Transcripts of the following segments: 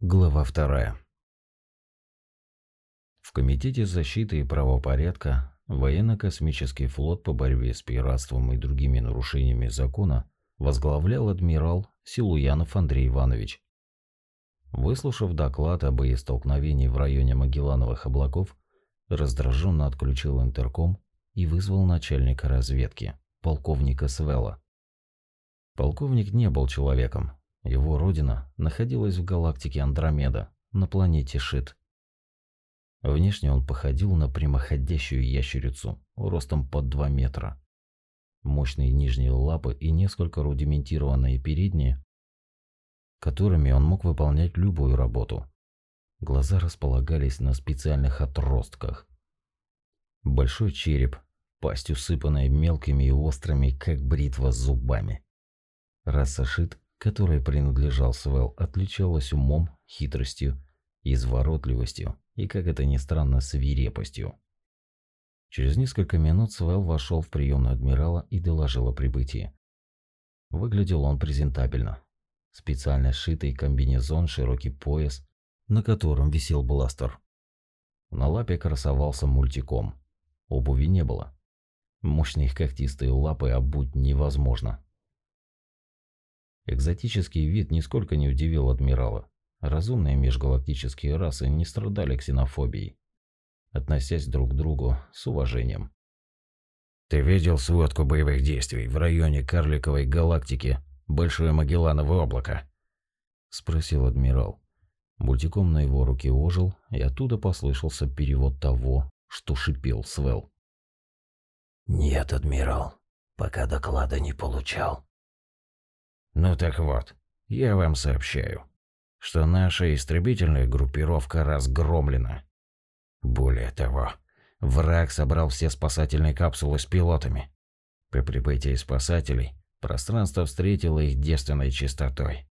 Глава вторая. В Комитете защиты и правопорядка военно-космический флот по борьбе с пиратством и другими нарушениями закона возглавлял адмирал Силуянов Андрей Иванович. Выслушав доклад о боестолкновении в районе Магеллановых облаков, раздраженно отключил интерком и вызвал начальника разведки, полковника Свелла. Полковник не был человеком, его родина находилась в галактике Андромеда, на планете Шит. Внешне он походил на прямоходящую ящерицу, ростом под 2 метра. Мощные нижние лапы и несколько рудиментированные передние, которыми он мог выполнять любую работу. Глаза располагались на специальных отростках. Большой череп, пасть усыпанная мелкими и острыми, как бритва, зубами. Раса Шит которой принадлежал Свел, отличалась умом, хитростью, изворотливостью и, как это ни странно, свирепостью. Через несколько минут Свел вошел в приемную адмирала и доложил о прибытии. Выглядел он презентабельно. Специально сшитый комбинезон, широкий пояс, на котором висел бластер. На лапе красовался мультиком. Обуви не было. Мощные когтистые лапы обуть невозможно. Экзотический вид нисколько не удивил адмирала. Разумные межгалактические расы не страдали ксенофобией, относясь друг к другу с уважением. «Ты видел сводку боевых действий в районе Карликовой галактики Большое Магеллановое облако?» – спросил адмирал. Мультиком на его руке ожил, и оттуда послышался перевод того, что шипел Свел. «Нет, адмирал, пока доклада не получал». Ну так вот, я вам сообщаю, что наша истребительная группировка разгромлена. Более того, враг собрал все спасательные капсулы с пилотами. По прибытии спасателей пространство встретило их девственной чистотой.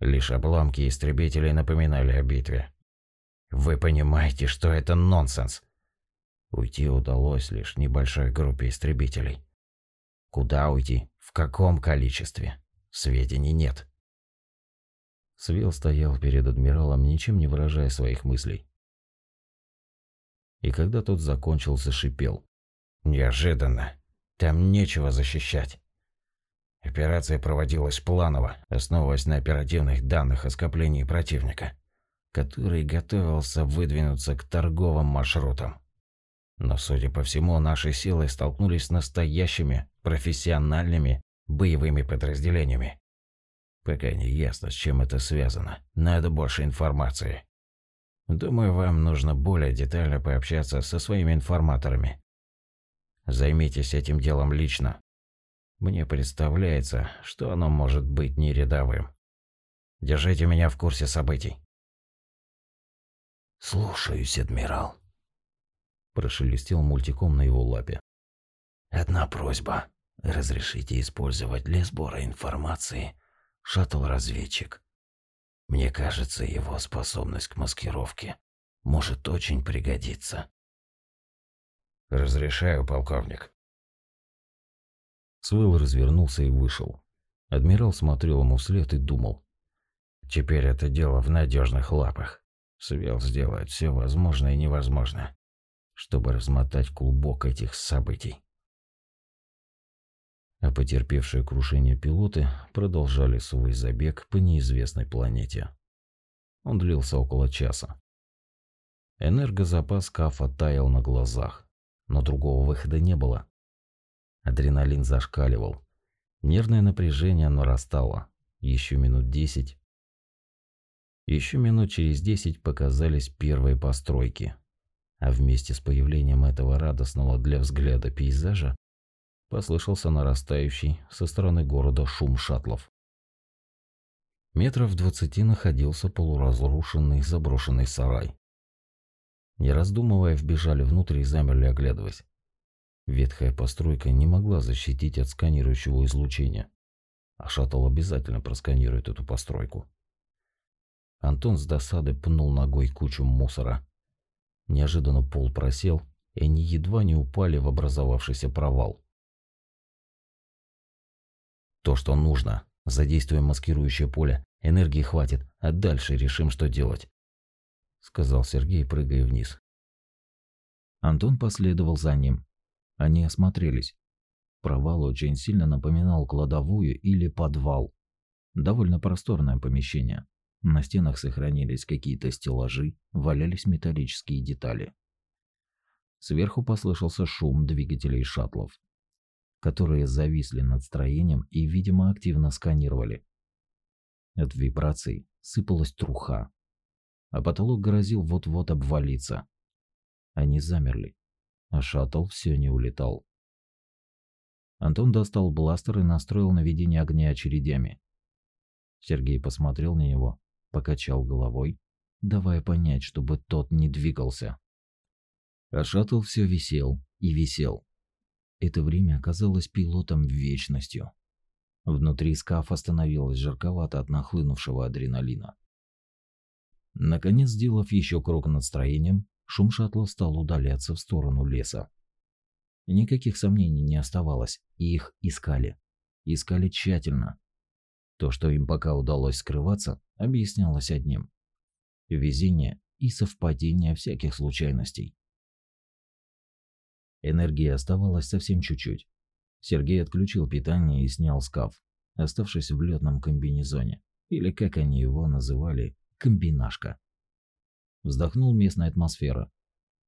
Лишь обломки истребителей напоминали о битве. Вы понимаете, что это нонсенс? Уйти удалось лишь небольшой группе истребителей. Куда уйти? В каком количестве? Сведений нет. Свел стоял перед адмиралом, ничем не выражая своих мыслей. И когда тот закончил, зашипел. Неожиданно. Там нечего защищать. Операция проводилась планово, основываясь на оперативных данных о скоплении противника, который готовился выдвинуться к торговым маршрутам. Но, судя по всему, наши силы столкнулись с настоящими, профессиональными боевыми подразделениями. Пока не ясно, с чем это связано. Надо больше информации. Думаю, вам нужно более детально пообщаться со своими информаторами. Займитесь этим делом лично. Мне представляется, что оно может быть не рядовым. Держите меня в курсе событий. Слушаюсь, адмирал. Прошелестел мультиком на его лапе. Одна просьба. Разрешите использовать для сбора информации шаттл-разведчик. Мне кажется, его способность к маскировке может очень пригодиться. Разрешаю, полковник. Свел развернулся и вышел. Адмирал смотрел ему вслед и думал. Теперь это дело в надежных лапах. Свел сделает все возможное и невозможное, чтобы размотать клубок этих событий а потерпевшие крушение пилоты продолжали свой забег по неизвестной планете. Он длился около часа. Энергозапас Кафа таял на глазах, но другого выхода не было. Адреналин зашкаливал. Нервное напряжение нарастало. Еще минут десять. Еще минут через десять показались первые постройки. А вместе с появлением этого радостного для взгляда пейзажа Послышался нарастающий со стороны города шум шаттлов. Метров в двадцати находился полуразрушенный заброшенный сарай. Не раздумывая, вбежали внутрь и замерли, оглядываясь. Ветхая постройка не могла защитить от сканирующего излучения, а шаттл обязательно просканирует эту постройку. Антон с досады пнул ногой кучу мусора. Неожиданно пол просел, и они едва не упали в образовавшийся провал. То, что нужно. Задействуем маскирующее поле Энергии хватит, а дальше решим, что делать», — сказал Сергей, прыгая вниз. Антон последовал за ним. Они осмотрелись. Провал очень сильно напоминал кладовую или подвал. Довольно просторное помещение. На стенах сохранились какие-то стеллажи, валялись металлические детали. Сверху послышался шум двигателей шаттлов, которые зависли над строением и, видимо, активно сканировали. От вибраций сыпалась труха, а потолок грозил вот-вот обвалиться. Они замерли, а шаттл все не улетал. Антон достал бластер и настроил наведение огня очередями. Сергей посмотрел на него, покачал головой, давая понять, чтобы тот не двигался. А шаттл все висел и висел. Это время оказалось пилотом вечностью. Внутри скафа становилось жарковато от нахлынувшего адреналина. Наконец, сделав еще круг над строением, шум шаттла стал удаляться в сторону леса. Никаких сомнений не оставалось, и их искали. Искали тщательно. То, что им пока удалось скрываться, объяснялось одним. Везение и совпадение всяких случайностей. Энергии оставалось совсем чуть-чуть. Сергей отключил питание и снял скаф, оставшись в летном комбинезоне, или как они его называли, комбинашка. Вздохнул местная атмосфера.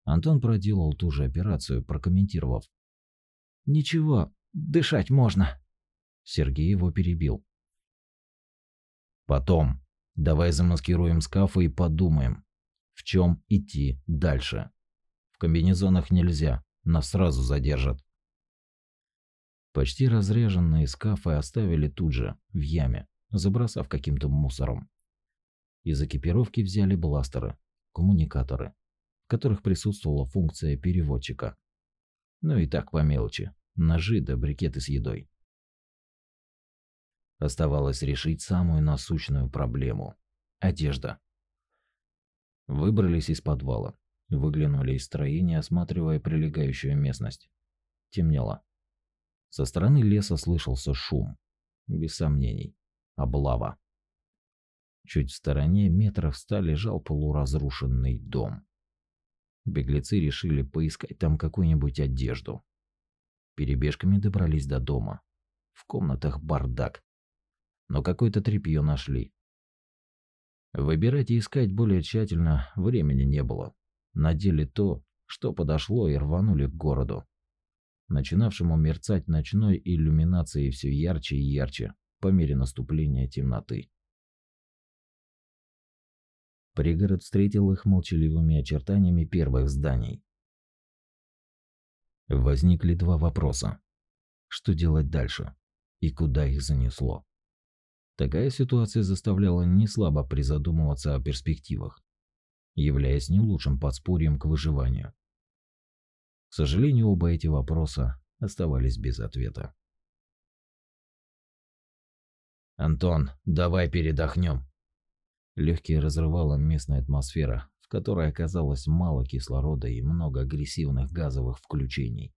Антон проделал ту же операцию, прокомментировав. «Ничего, дышать можно». Сергей его перебил. «Потом. Давай замаскируем скафы и подумаем, в чем идти дальше. В комбинезонах нельзя, нас сразу задержат». Почти разряженные скафы оставили тут же, в яме, забросав каким-то мусором. Из экипировки взяли бластеры, коммуникаторы, в которых присутствовала функция переводчика. Ну и так по мелочи. Ножи да брикеты с едой. Оставалось решить самую насущную проблему – одежда. Выбрались из подвала, выглянули из строения, осматривая прилегающую местность. Темнело. Со стороны леса слышался шум. Без сомнений. Облава. Чуть в стороне метров ста лежал полуразрушенный дом. Беглецы решили поискать там какую-нибудь одежду. Перебежками добрались до дома. В комнатах бардак. Но какое-то тряпье нашли. Выбирать и искать более тщательно времени не было. Надели то, что подошло, и рванули к городу начинавшему мерцать ночной иллюминацией все ярче и ярче по мере наступления темноты. Пригород встретил их молчаливыми очертаниями первых зданий. Возникли два вопроса. Что делать дальше? И куда их занесло? Такая ситуация заставляла не слабо призадумываться о перспективах, являясь не лучшим подспорьем к выживанию. К сожалению, оба эти вопроса оставались без ответа. «Антон, давай передохнем!» Легкие разрывала местная атмосфера, в которой оказалось мало кислорода и много агрессивных газовых включений.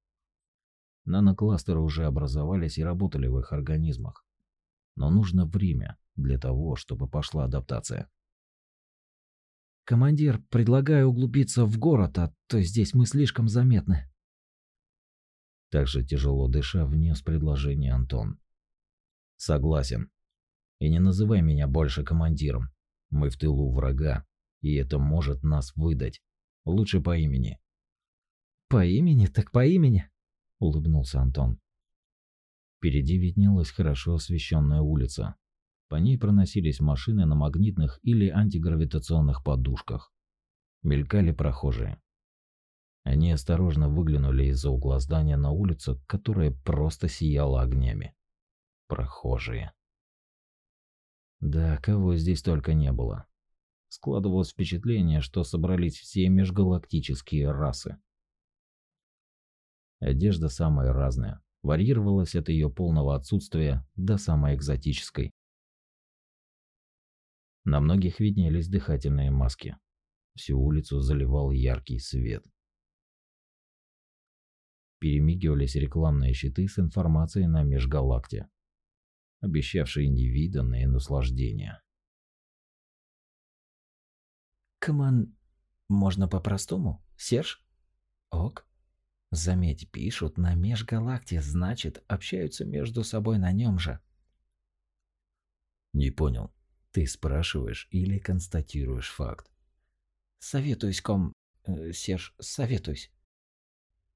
Нанокластеры уже образовались и работали в их организмах. Но нужно время для того, чтобы пошла адаптация. «Командир, предлагаю углубиться в город, а то здесь мы слишком заметны». Также тяжело дыша внес предложение Антон. «Согласен. И не называй меня больше командиром. Мы в тылу врага, и это может нас выдать. Лучше по имени». «По имени? Так по имени?» – улыбнулся Антон. Впереди виднелась хорошо освещенная улица, по ней проносились машины на магнитных или антигравитационных подушках. Мелькали прохожие. Они осторожно выглянули из-за угла здания на улицу, которая просто сияла огнями. Прохожие. Да, кого здесь только не было. Складывалось впечатление, что собрались все межгалактические расы. Одежда самая разная, варьировалась от ее полного отсутствия до самой экзотической. На многих виднелись дыхательные маски. Всю улицу заливал яркий свет. Перемигивались рекламные щиты с информацией на межгалакте, обещавшие невиданные наслаждения. Коман... Можно по-простому? Серж? Ок. Заметь, пишут на межгалакте, значит, общаются между собой на нем же. Не понял. Ты спрашиваешь или констатируешь факт? Советуюсь, ком... Э, Серж, советуюсь.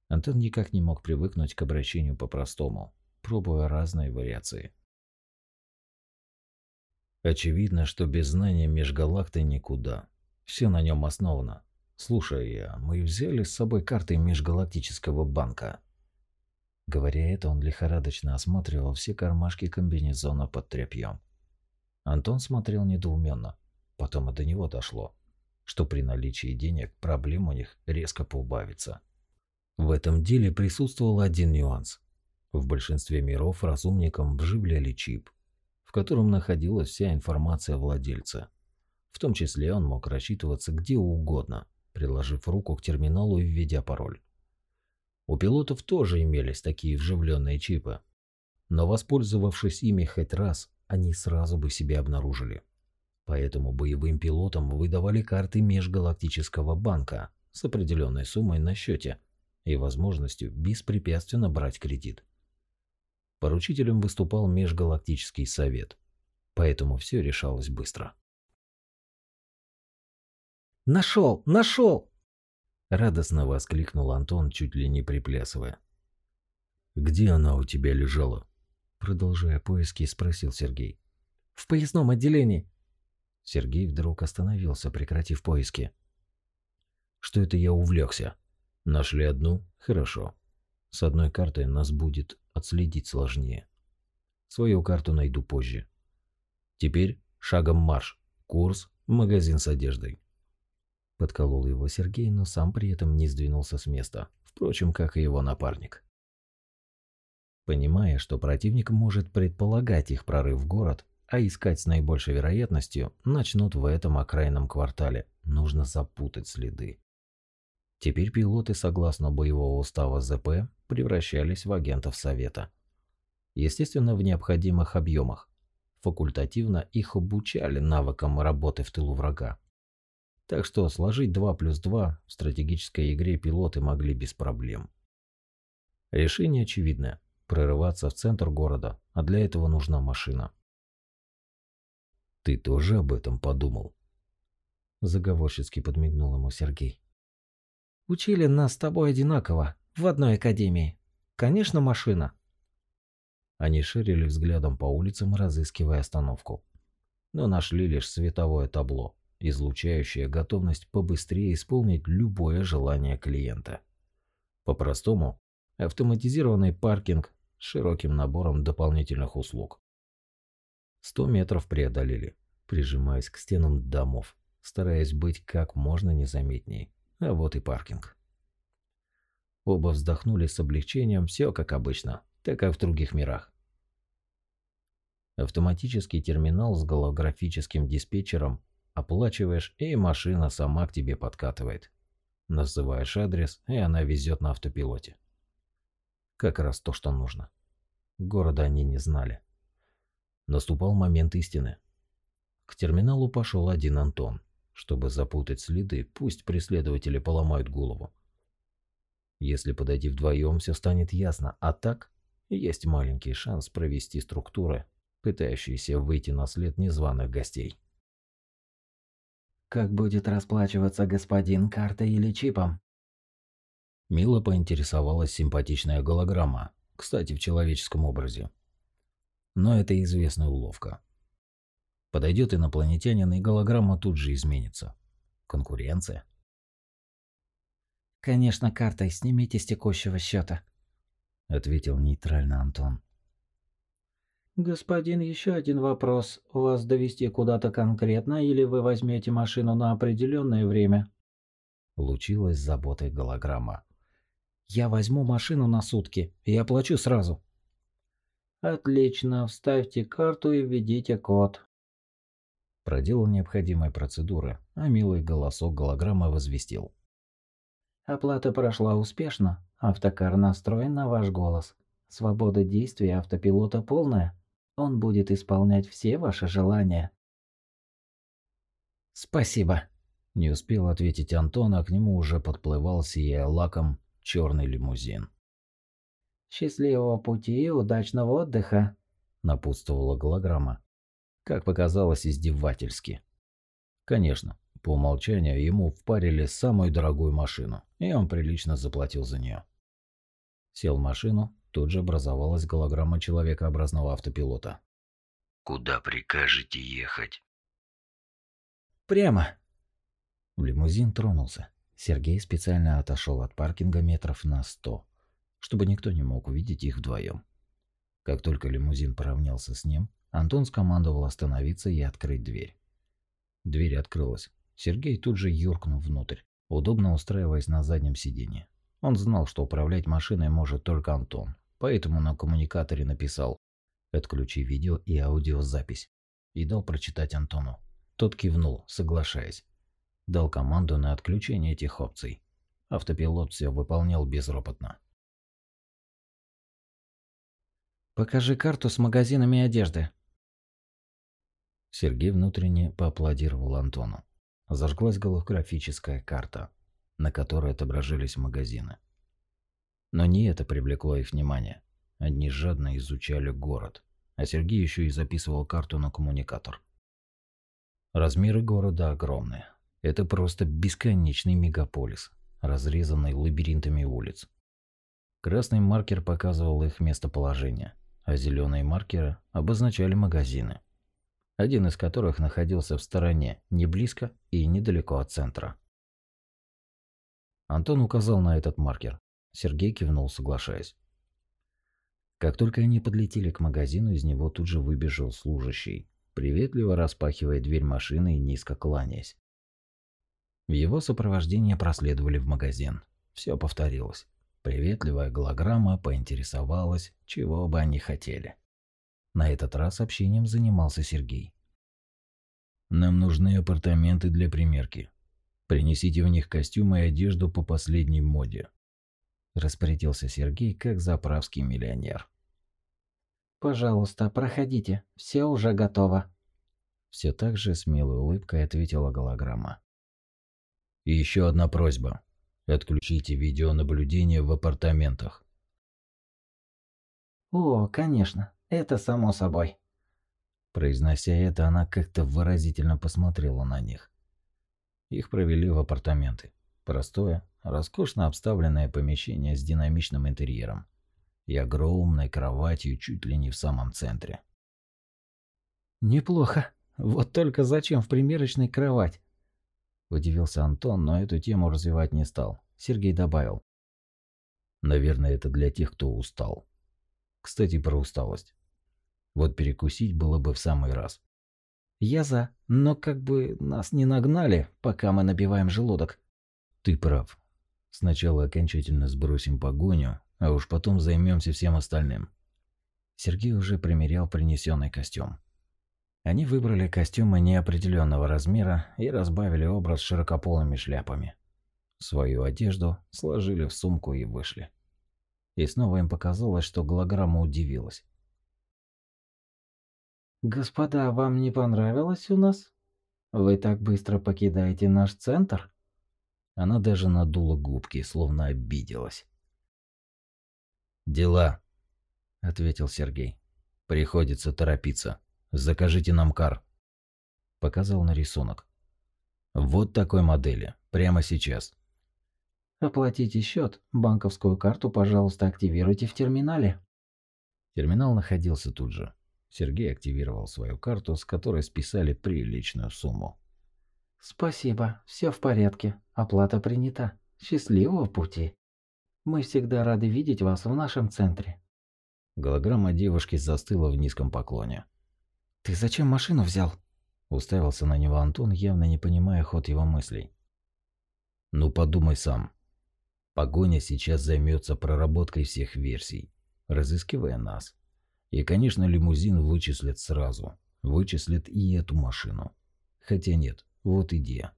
Антон никак не мог привыкнуть к обращению по-простому, пробуя разные вариации. Очевидно, что без знания межгалакты никуда. Все на нем основано. Слушай, а мы взяли с собой карты межгалактического банка. Говоря это, он лихорадочно осматривал все кармашки комбинезона под тряпьем. Антон смотрел недоуменно. Потом и до него дошло, что при наличии денег проблем у них резко поубавится. В этом деле присутствовал один нюанс. В большинстве миров разумникам вживляли чип, в котором находилась вся информация владельца. В том числе он мог рассчитываться где угодно, приложив руку к терминалу и введя пароль. У пилотов тоже имелись такие вживленные чипы, но воспользовавшись ими хоть раз, они сразу бы себя обнаружили. Поэтому боевым пилотам выдавали карты межгалактического банка с определенной суммой на счете и возможностью беспрепятственно брать кредит. Поручителем выступал Межгалактический совет, поэтому все решалось быстро. «Нашел! Нашел!» Радостно воскликнул Антон, чуть ли не приплясывая. «Где она у тебя лежала?» Продолжая поиски, спросил Сергей. «В поясном отделении». Сергей вдруг остановился, прекратив поиски. «Что это я увлекся? Нашли одну? Хорошо. С одной картой нас будет отследить сложнее. Свою карту найду позже. Теперь шагом марш. Курс – магазин с одеждой». Подколол его Сергей, но сам при этом не сдвинулся с места, впрочем, как и его напарник. Понимая, что противник может предполагать их прорыв в город, а искать с наибольшей вероятностью начнут в этом окраинном квартале, нужно запутать следы. Теперь пилоты, согласно боевого устава ЗП, превращались в агентов Совета. Естественно, в необходимых объемах. Факультативно их обучали навыкам работы в тылу врага. Так что сложить 2 плюс 2 в стратегической игре пилоты могли без проблем. Решение очевидное прорываться в центр города, а для этого нужна машина. «Ты тоже об этом подумал?» Заговорщицки подмигнул ему Сергей. «Учили нас с тобой одинаково, в одной академии. Конечно, машина». Они ширили взглядом по улицам, разыскивая остановку. Но нашли лишь световое табло, излучающее готовность побыстрее исполнить любое желание клиента. По-простому, автоматизированный паркинг широким набором дополнительных услуг. Сто метров преодолели, прижимаясь к стенам домов, стараясь быть как можно незаметней. А вот и паркинг. Оба вздохнули с облегчением, все как обычно, так как в других мирах. Автоматический терминал с голографическим диспетчером оплачиваешь, и машина сама к тебе подкатывает. Называешь адрес, и она везет на автопилоте. Как раз то, что нужно. Города они не знали. Наступал момент истины. К терминалу пошел один Антон. Чтобы запутать следы, пусть преследователи поломают голову. Если подойти вдвоем, все станет ясно, а так есть маленький шанс провести структуры, пытающиеся выйти на след незваных гостей. «Как будет расплачиваться господин картой или чипом?» Мило поинтересовалась симпатичная голограмма, кстати, в человеческом образе. Но это известная уловка. Подойдет инопланетянин, и голограмма тут же изменится. Конкуренция. «Конечно, картой снимите с текущего счета», — ответил нейтрально Антон. «Господин, еще один вопрос. Вас довести куда-то конкретно или вы возьмете машину на определенное время?» Лучилась заботой голограмма. Я возьму машину на сутки и оплачу сразу. Отлично, вставьте карту и введите код. Проделал необходимые процедуры, а милый голосок голограммы возвестил. Оплата прошла успешно. Автокар настроен на ваш голос. Свобода действия автопилота полная. Он будет исполнять все ваши желания. Спасибо. Не успел ответить Антон, а к нему уже подплывал, сияя лаком, черный лимузин. «Счастливого пути и удачного отдыха», – напутствовала голограмма. Как показалось, издевательски. Конечно, по умолчанию ему впарили самую дорогую машину, и он прилично заплатил за нее. Сел в машину, тут же образовалась голограмма человекообразного автопилота. «Куда прикажете ехать?» «Прямо!» Лимузин тронулся. Сергей специально отошел от паркинга метров на сто, чтобы никто не мог увидеть их вдвоем. Как только лимузин поравнялся с ним, Антон скомандовал остановиться и открыть дверь. Дверь открылась. Сергей тут же юркнул внутрь, удобно устраиваясь на заднем сиденье. Он знал, что управлять машиной может только Антон, поэтому на коммуникаторе написал «Отключи видео и аудиозапись» и дал прочитать Антону. Тот кивнул, соглашаясь. Дал команду на отключение этих опций. Автопилот все выполнял безропотно. «Покажи карту с магазинами одежды». Сергей внутренне поаплодировал Антону. Зажглась голографическая карта, на которой отображались магазины. Но не это привлекло их внимание. Они жадно изучали город, а Сергей еще и записывал карту на коммуникатор. Размеры города огромные. Это просто бесконечный мегаполис, разрезанный лабиринтами улиц. Красный маркер показывал их местоположение, а зеленые маркеры обозначали магазины один из которых находился в стороне, не близко и недалеко от центра. Антон указал на этот маркер. Сергей кивнул, соглашаясь. Как только они подлетели к магазину, из него тут же выбежал служащий, приветливо распахивая дверь машины и низко кланяясь. В его сопровождении проследовали в магазин. Все повторилось. Приветливая голограмма поинтересовалась, чего бы они хотели. На этот раз общением занимался Сергей. «Нам нужны апартаменты для примерки. Принесите в них костюмы и одежду по последней моде», – распорядился Сергей как заправский миллионер. «Пожалуйста, проходите, все уже готово», – все так же с милой улыбкой ответила голограмма. «И еще одна просьба. Отключите видеонаблюдение в апартаментах». «О, конечно. Это само собой. Произнося это, она как-то выразительно посмотрела на них. Их провели в апартаменты. Простое, роскошно обставленное помещение с динамичным интерьером и огромной кроватью чуть ли не в самом центре. «Неплохо. Вот только зачем в примерочной кровать?» Удивился Антон, но эту тему развивать не стал. Сергей добавил. «Наверное, это для тех, кто устал. Кстати, про усталость. Вот перекусить было бы в самый раз. Я за, но как бы нас не нагнали, пока мы набиваем желудок. Ты прав. Сначала окончательно сбросим погоню, а уж потом займемся всем остальным. Сергей уже примерял принесенный костюм. Они выбрали костюмы неопределенного размера и разбавили образ широкополыми шляпами. Свою одежду сложили в сумку и вышли. И снова им показалось, что голограмма удивилась. «Господа, вам не понравилось у нас? Вы так быстро покидаете наш центр?» Она даже надула губки, словно обиделась. «Дела», — ответил Сергей. «Приходится торопиться. Закажите нам кар». Показал на рисунок. «Вот такой модели. Прямо сейчас». «Оплатите счет. Банковскую карту, пожалуйста, активируйте в терминале». Терминал находился тут же. Сергей активировал свою карту, с которой списали приличную сумму. «Спасибо, все в порядке. Оплата принята. Счастливого пути. Мы всегда рады видеть вас в нашем центре». Голограмма девушки застыла в низком поклоне. «Ты зачем машину взял?» Уставился на него Антон, явно не понимая ход его мыслей. «Ну подумай сам. Погоня сейчас займется проработкой всех версий, разыскивая нас. И, конечно, лимузин вычислят сразу. Вычислят и эту машину. Хотя нет, вот идея.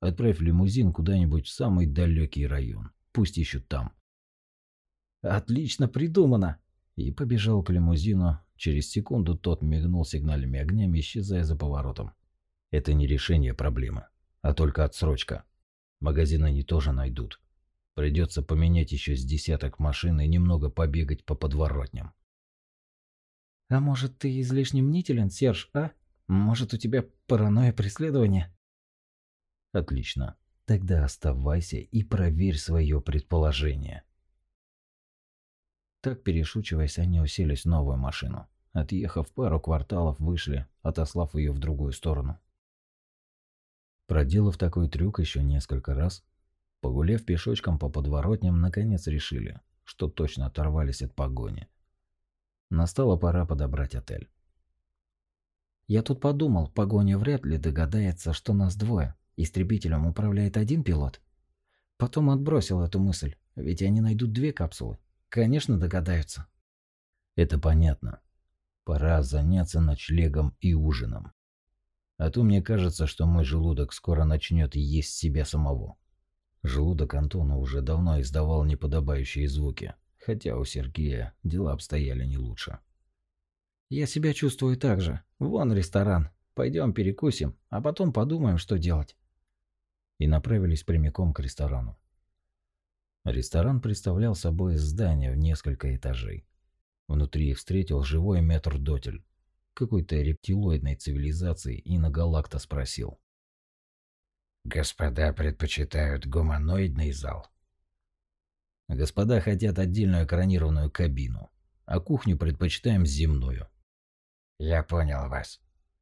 Отправь лимузин куда-нибудь в самый далекий район. Пусть ищут там. Отлично придумано. И побежал к лимузину. Через секунду тот мигнул сигнальными огнями, исчезая за поворотом. Это не решение проблемы. а только отсрочка. Магазин они тоже найдут. Придется поменять еще с десяток машин и немного побегать по подворотням. А может, ты излишне мнителен, Серж, а? Может, у тебя паранойя преследования? Отлично. Тогда оставайся и проверь свое предположение. Так, перешучиваясь, они уселись в новую машину. Отъехав пару кварталов, вышли, отослав ее в другую сторону. Проделав такой трюк еще несколько раз, погуляв пешочком по подворотням, наконец решили, что точно оторвались от погони. Настала пора подобрать отель. Я тут подумал, погоня вряд ли догадается, что нас двое. Истребителем управляет один пилот. Потом отбросил эту мысль, ведь они найдут две капсулы. Конечно, догадаются. Это понятно. Пора заняться ночлегом и ужином. А то мне кажется, что мой желудок скоро начнет есть себя самого. Желудок Антона уже давно издавал неподобающие звуки, хотя у Сергея дела обстояли не лучше. Я себя чувствую так же. Вон ресторан. Пойдем перекусим, а потом подумаем, что делать. И направились прямиком к ресторану. Ресторан представлял собой здание в несколько этажей. Внутри их встретил живой метрдотель какой-то рептилоидной цивилизации и на Галакта спросил. «Господа предпочитают гуманоидный зал?» «Господа хотят отдельную экранированную кабину, а кухню предпочитаем земную». «Я понял вас».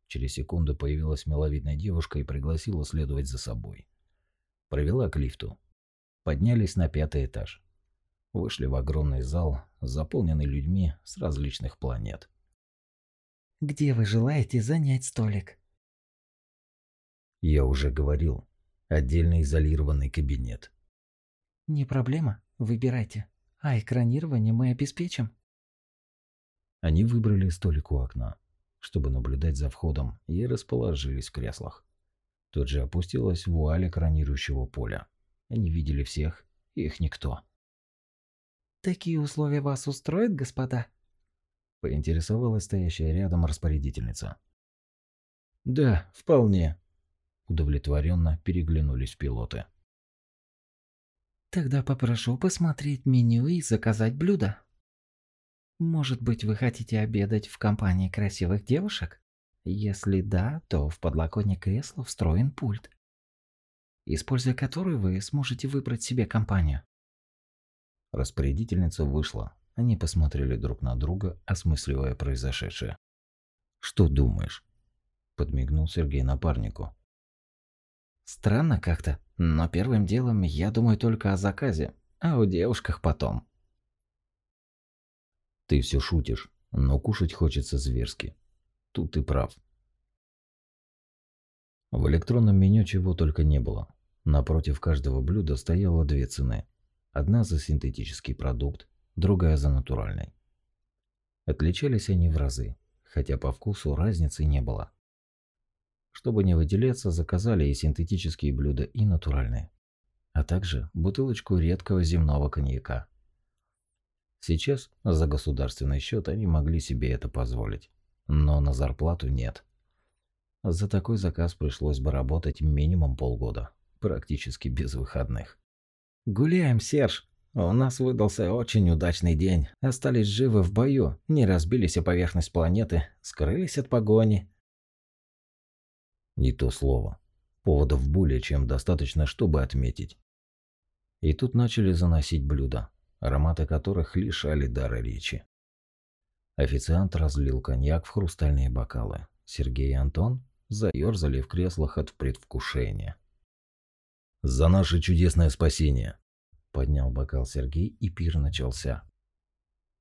Через секунду появилась миловидная девушка и пригласила следовать за собой. Провела к лифту. Поднялись на пятый этаж. Вышли в огромный зал, заполненный людьми с различных планет. «Где вы желаете занять столик?» Я уже говорил. Отдельно изолированный кабинет. «Не проблема. Выбирайте. А экранирование мы обеспечим». Они выбрали столик у окна, чтобы наблюдать за входом, и расположились в креслах. Тут же опустилась вуаль экранирующего поля. Они видели всех, их никто. «Такие условия вас устроят, господа?» Поинтересовалась стоящая рядом распорядительница. «Да, вполне», – удовлетворенно переглянулись пилоты. «Тогда попрошу посмотреть меню и заказать блюдо. Может быть, вы хотите обедать в компании красивых девушек? Если да, то в подлокотник кресла встроен пульт, используя который вы сможете выбрать себе компанию. Распорядительница вышла. Они посмотрели друг на друга, осмысливая произошедшее. «Что думаешь?» – подмигнул Сергей напарнику. «Странно как-то, но первым делом я думаю только о заказе, а о девушках потом». «Ты все шутишь, но кушать хочется зверски. Тут ты прав». В электронном меню чего только не было. Напротив каждого блюда стояло две цены – Одна за синтетический продукт, другая за натуральный. Отличались они в разы, хотя по вкусу разницы не было. Чтобы не выделяться, заказали и синтетические блюда, и натуральные, а также бутылочку редкого земного коньяка. Сейчас за государственный счет они могли себе это позволить, но на зарплату нет. За такой заказ пришлось бы работать минимум полгода, практически без выходных. «Гуляем, Серж. У нас выдался очень удачный день. Остались живы в бою, не разбились о поверхность планеты, скрылись от погони». Не то слово. Поводов более чем достаточно, чтобы отметить. И тут начали заносить блюда, ароматы которых лишали дара речи. Официант разлил коньяк в хрустальные бокалы. Сергей и Антон заерзали в креслах от предвкушения. «За наше чудесное спасение!» Поднял бокал Сергей, и пир начался.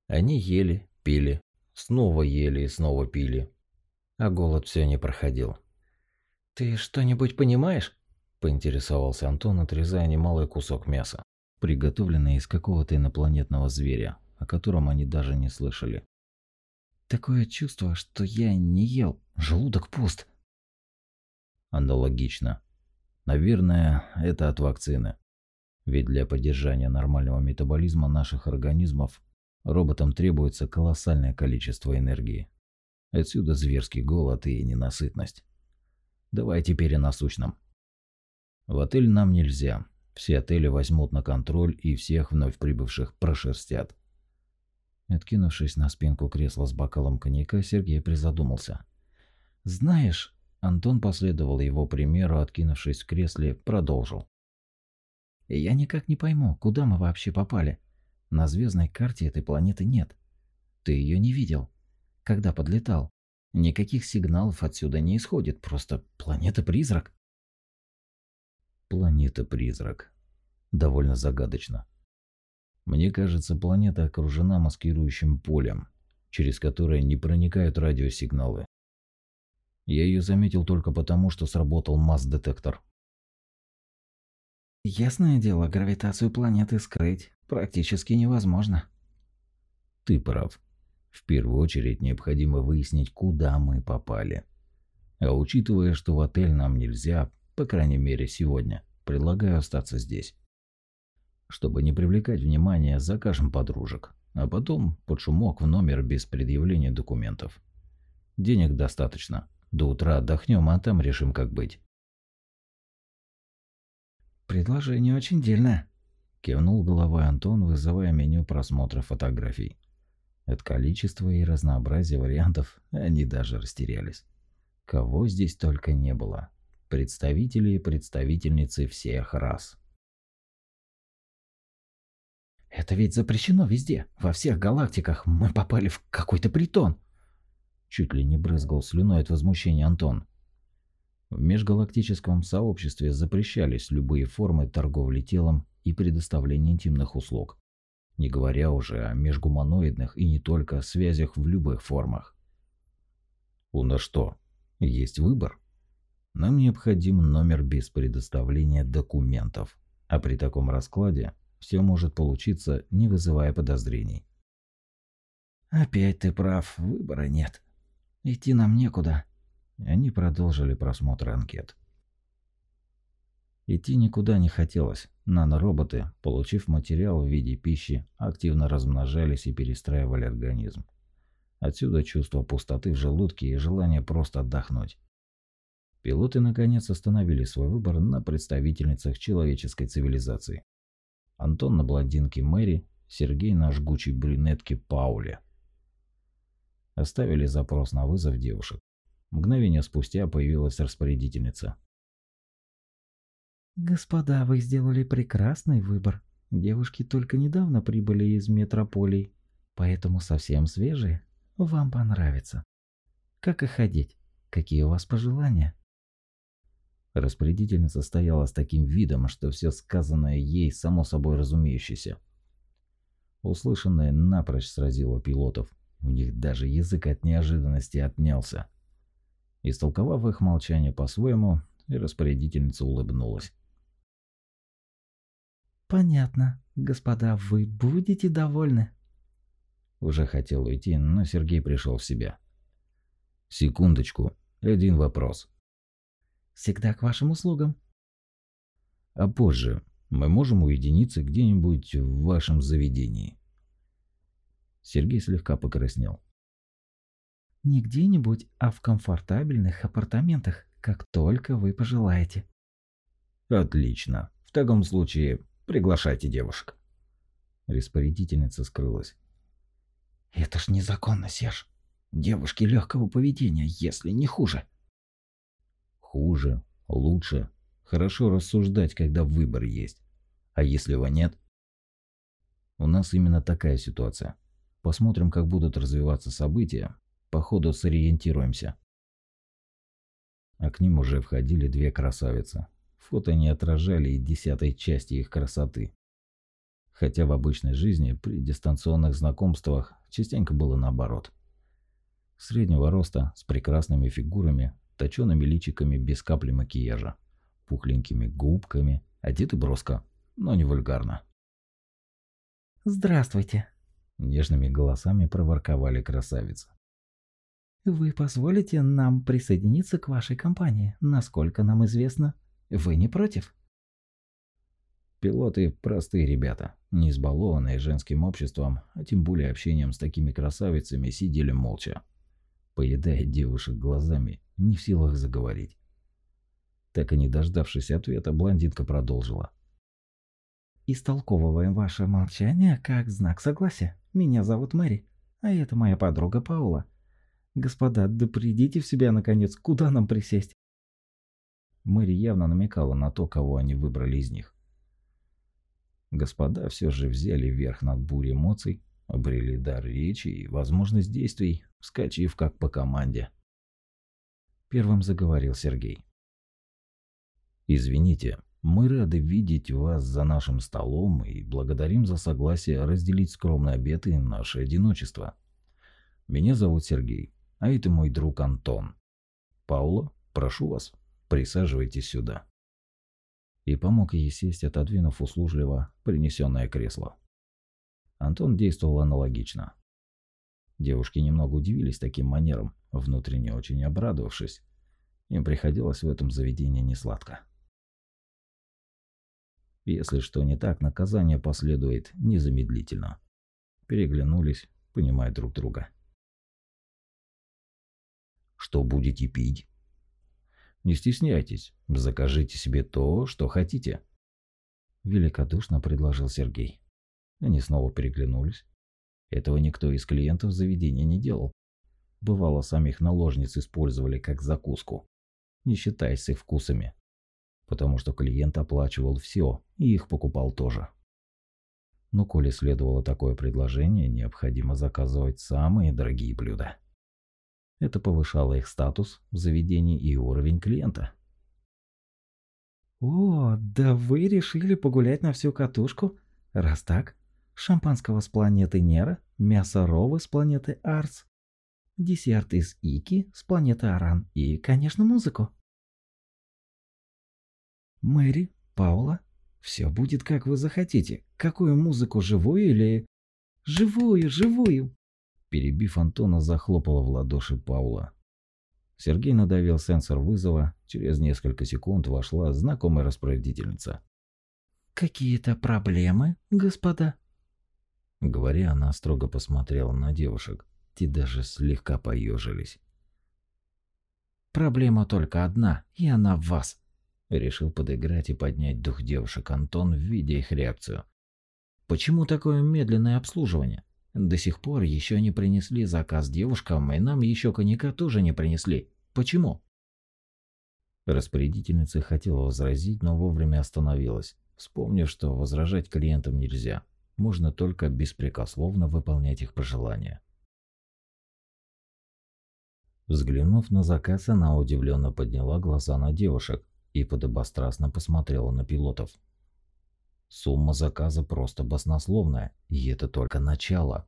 Они ели, пили, снова ели и снова пили. А голод все не проходил. «Ты что-нибудь понимаешь?» – поинтересовался Антон, отрезая немалый кусок мяса, приготовленный из какого-то инопланетного зверя, о котором они даже не слышали. «Такое чувство, что я не ел, желудок пуст». Аналогично. Наверное, это от вакцины. Ведь для поддержания нормального метаболизма наших организмов роботам требуется колоссальное количество энергии. Отсюда зверский голод и ненасытность. Давай теперь о насущном. В отель нам нельзя. Все отели возьмут на контроль и всех вновь прибывших прошерстят. Откинувшись на спинку кресла с бокалом коньяка, Сергей призадумался. «Знаешь...» Антон последовал его примеру, откинувшись в кресле, продолжил. «Я никак не пойму, куда мы вообще попали. На звездной карте этой планеты нет. Ты ее не видел. Когда подлетал. Никаких сигналов отсюда не исходит, просто планета-призрак». «Планета-призрак», довольно загадочно. Мне кажется, планета окружена маскирующим полем, через которое не проникают радиосигналы. Я ее заметил только потому, что сработал масс-детектор. Ясное дело, гравитацию планеты скрыть практически невозможно. Ты прав. В первую очередь необходимо выяснить, куда мы попали. А учитывая, что в отель нам нельзя, по крайней мере сегодня, предлагаю остаться здесь. Чтобы не привлекать внимания, закажем подружек, а потом под шумок в номер без предъявления документов. Денег достаточно. До утра отдохнем, а там решим, как быть. Предложение очень дельное, кивнул головой Антон, вызывая меню просмотра фотографий. От количества и разнообразия вариантов они даже растерялись. Кого здесь только не было. Представители и представительницы всех рас. Это ведь запрещено везде, во всех галактиках. Мы попали в какой-то притон. Чуть ли не брызгал слюной от возмущения Антон. В межгалактическом сообществе запрещались любые формы торговли телом и предоставления интимных услуг, не говоря уже о межгуманоидных и не только связях в любых формах. У нас что, есть выбор? Нам необходим номер без предоставления документов, а при таком раскладе все может получиться, не вызывая подозрений. «Опять ты прав, выбора нет. Идти нам некуда». Они продолжили просмотр анкет. Идти никуда не хотелось. Нанороботы, получив материал в виде пищи, активно размножались и перестраивали организм. Отсюда чувство пустоты в желудке и желание просто отдохнуть. Пилоты наконец остановили свой выбор на представительницах человеческой цивилизации. Антон на блондинке Мэри, Сергей на жгучей брюнетке Пауле. Оставили запрос на вызов девушек. Мгновение спустя появилась распорядительница. «Господа, вы сделали прекрасный выбор. Девушки только недавно прибыли из метрополий, поэтому совсем свежие. Вам понравится. Как их ходить? Какие у вас пожелания?» Распорядительница стояла с таким видом, что все сказанное ей само собой разумеющееся. Услышанное напрочь сразило пилотов. У них даже язык от неожиданности отнялся. Истолковав их молчание по-своему, распорядительница улыбнулась. «Понятно. Господа, вы будете довольны?» Уже хотел уйти, но Сергей пришел в себя. «Секундочку. Один вопрос. Всегда к вашим услугам. А позже мы можем уединиться где-нибудь в вашем заведении. Сергей слегка покраснел. Не где-нибудь, а в комфортабельных апартаментах, как только вы пожелаете. Отлично. В таком случае приглашайте девушек. Распорядительница скрылась. Это ж незаконно, Серж. Девушки легкого поведения, если не хуже хуже, лучше. Хорошо рассуждать, когда выбор есть. А если его нет? У нас именно такая ситуация. Посмотрим, как будут развиваться события. По ходу сориентируемся. А к ним уже входили две красавицы. Фото не отражали и десятой части их красоты. Хотя в обычной жизни при дистанционных знакомствах частенько было наоборот. Среднего роста, с прекрасными фигурами, точеными личиками без капли макияжа, пухленькими губками, одеты броско, но не вульгарно. «Здравствуйте!» – нежными голосами проворковали красавицы. «Вы позволите нам присоединиться к вашей компании? Насколько нам известно, вы не против?» Пилоты – простые ребята, не избалованные женским обществом, а тем более общением с такими красавицами, сидели молча, поедая девушек глазами не в силах заговорить. Так и не дождавшись ответа, блондинка продолжила. Истолковываем ваше молчание как знак согласия. Меня зовут Мэри, а это моя подруга Паула. Господа, да придите в себя наконец, куда нам присесть? Мэри явно намекала на то, кого они выбрали из них. Господа все же взяли верх над бурей эмоций, обрели дар речи и возможность действий, вскочив как по команде. Первым заговорил Сергей. «Извините, мы рады видеть вас за нашим столом и благодарим за согласие разделить скромные обеты и наше одиночество. Меня зовут Сергей, а это мой друг Антон. Паула, прошу вас, присаживайтесь сюда». И помог ей сесть, отодвинув услужливо принесенное кресло. Антон действовал аналогично. Девушки немного удивились таким манерам, внутренне очень обрадовавшись. Им приходилось в этом заведении несладко. Если что не так, наказание последует незамедлительно. Переглянулись, понимая друг друга. Что будете пить? Не стесняйтесь, закажите себе то, что хотите. Великодушно предложил Сергей. Они снова переглянулись. Этого никто из клиентов заведения не делал. Бывало, самих наложниц использовали как закуску, не считаясь с их вкусами потому что клиент оплачивал все и их покупал тоже. Но коли следовало такое предложение, необходимо заказывать самые дорогие блюда. Это повышало их статус в заведении и уровень клиента. «О, да вы решили погулять на всю катушку? Раз так, шампанского с планеты Нера, мясо ровы с планеты Арс, десерт из Ики с планеты Аран и, конечно, музыку». Мэри, Паула, все будет как вы захотите. Какую музыку, живую или... Живую, живую! Перебив Антона, захлопала в ладоши Паула. Сергей надавил сенсор вызова. Через несколько секунд вошла знакомая распорядительница. «Какие-то проблемы, господа?» Говоря, она строго посмотрела на девушек. Те даже слегка поежились. «Проблема только одна, и она в вас. Решил подыграть и поднять дух девушек Антон, видя их реакцию. Почему такое медленное обслуживание? До сих пор еще не принесли заказ девушкам, и нам еще коньяка тоже не принесли. Почему? Распорядительница хотела возразить, но вовремя остановилась, вспомнив, что возражать клиентам нельзя. Можно только беспрекословно выполнять их пожелания. Взглянув на заказ, она удивленно подняла глаза на девушек, и подобострастно посмотрела на пилотов. Сумма заказа просто баснословная, и это только начало.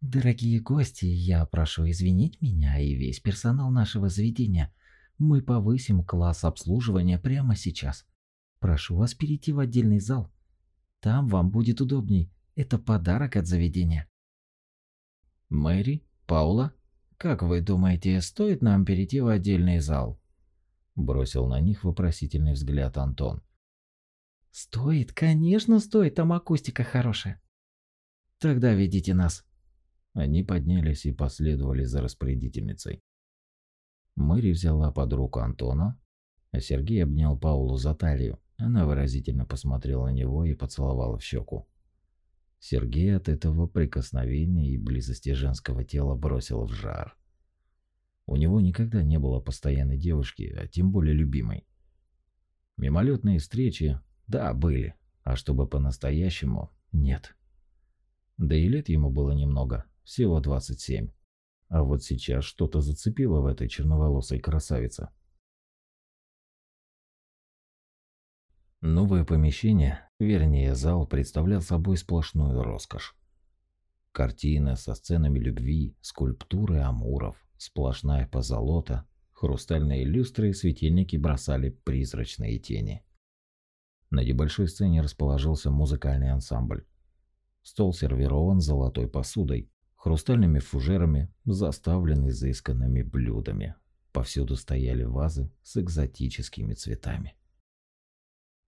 Дорогие гости, я прошу извинить меня и весь персонал нашего заведения. Мы повысим класс обслуживания прямо сейчас. Прошу вас перейти в отдельный зал. Там вам будет удобней. Это подарок от заведения. Мэри, Паула, как вы думаете, стоит нам перейти в отдельный зал? Бросил на них вопросительный взгляд Антон. «Стоит, конечно стоит, там акустика хорошая». «Тогда ведите нас». Они поднялись и последовали за распорядительницей. Мэри взяла под руку Антона, а Сергей обнял Паулу за талию. Она выразительно посмотрела на него и поцеловала в щеку. Сергей от этого прикосновения и близости женского тела бросил в жар. У него никогда не было постоянной девушки, а тем более любимой. Мимолетные встречи, да, были, а чтобы по-настоящему, нет. Да и лет ему было немного, всего 27. А вот сейчас что-то зацепило в этой черноволосой красавице. Новое помещение, вернее зал, представлял собой сплошную роскошь. Картины со сценами любви, скульптуры амуров, Сплошная позолота, хрустальные люстры и светильники бросали призрачные тени. На небольшой сцене расположился музыкальный ансамбль. Стол сервирован золотой посудой, хрустальными фужерами, заставленный изысканными блюдами. Повсюду стояли вазы с экзотическими цветами.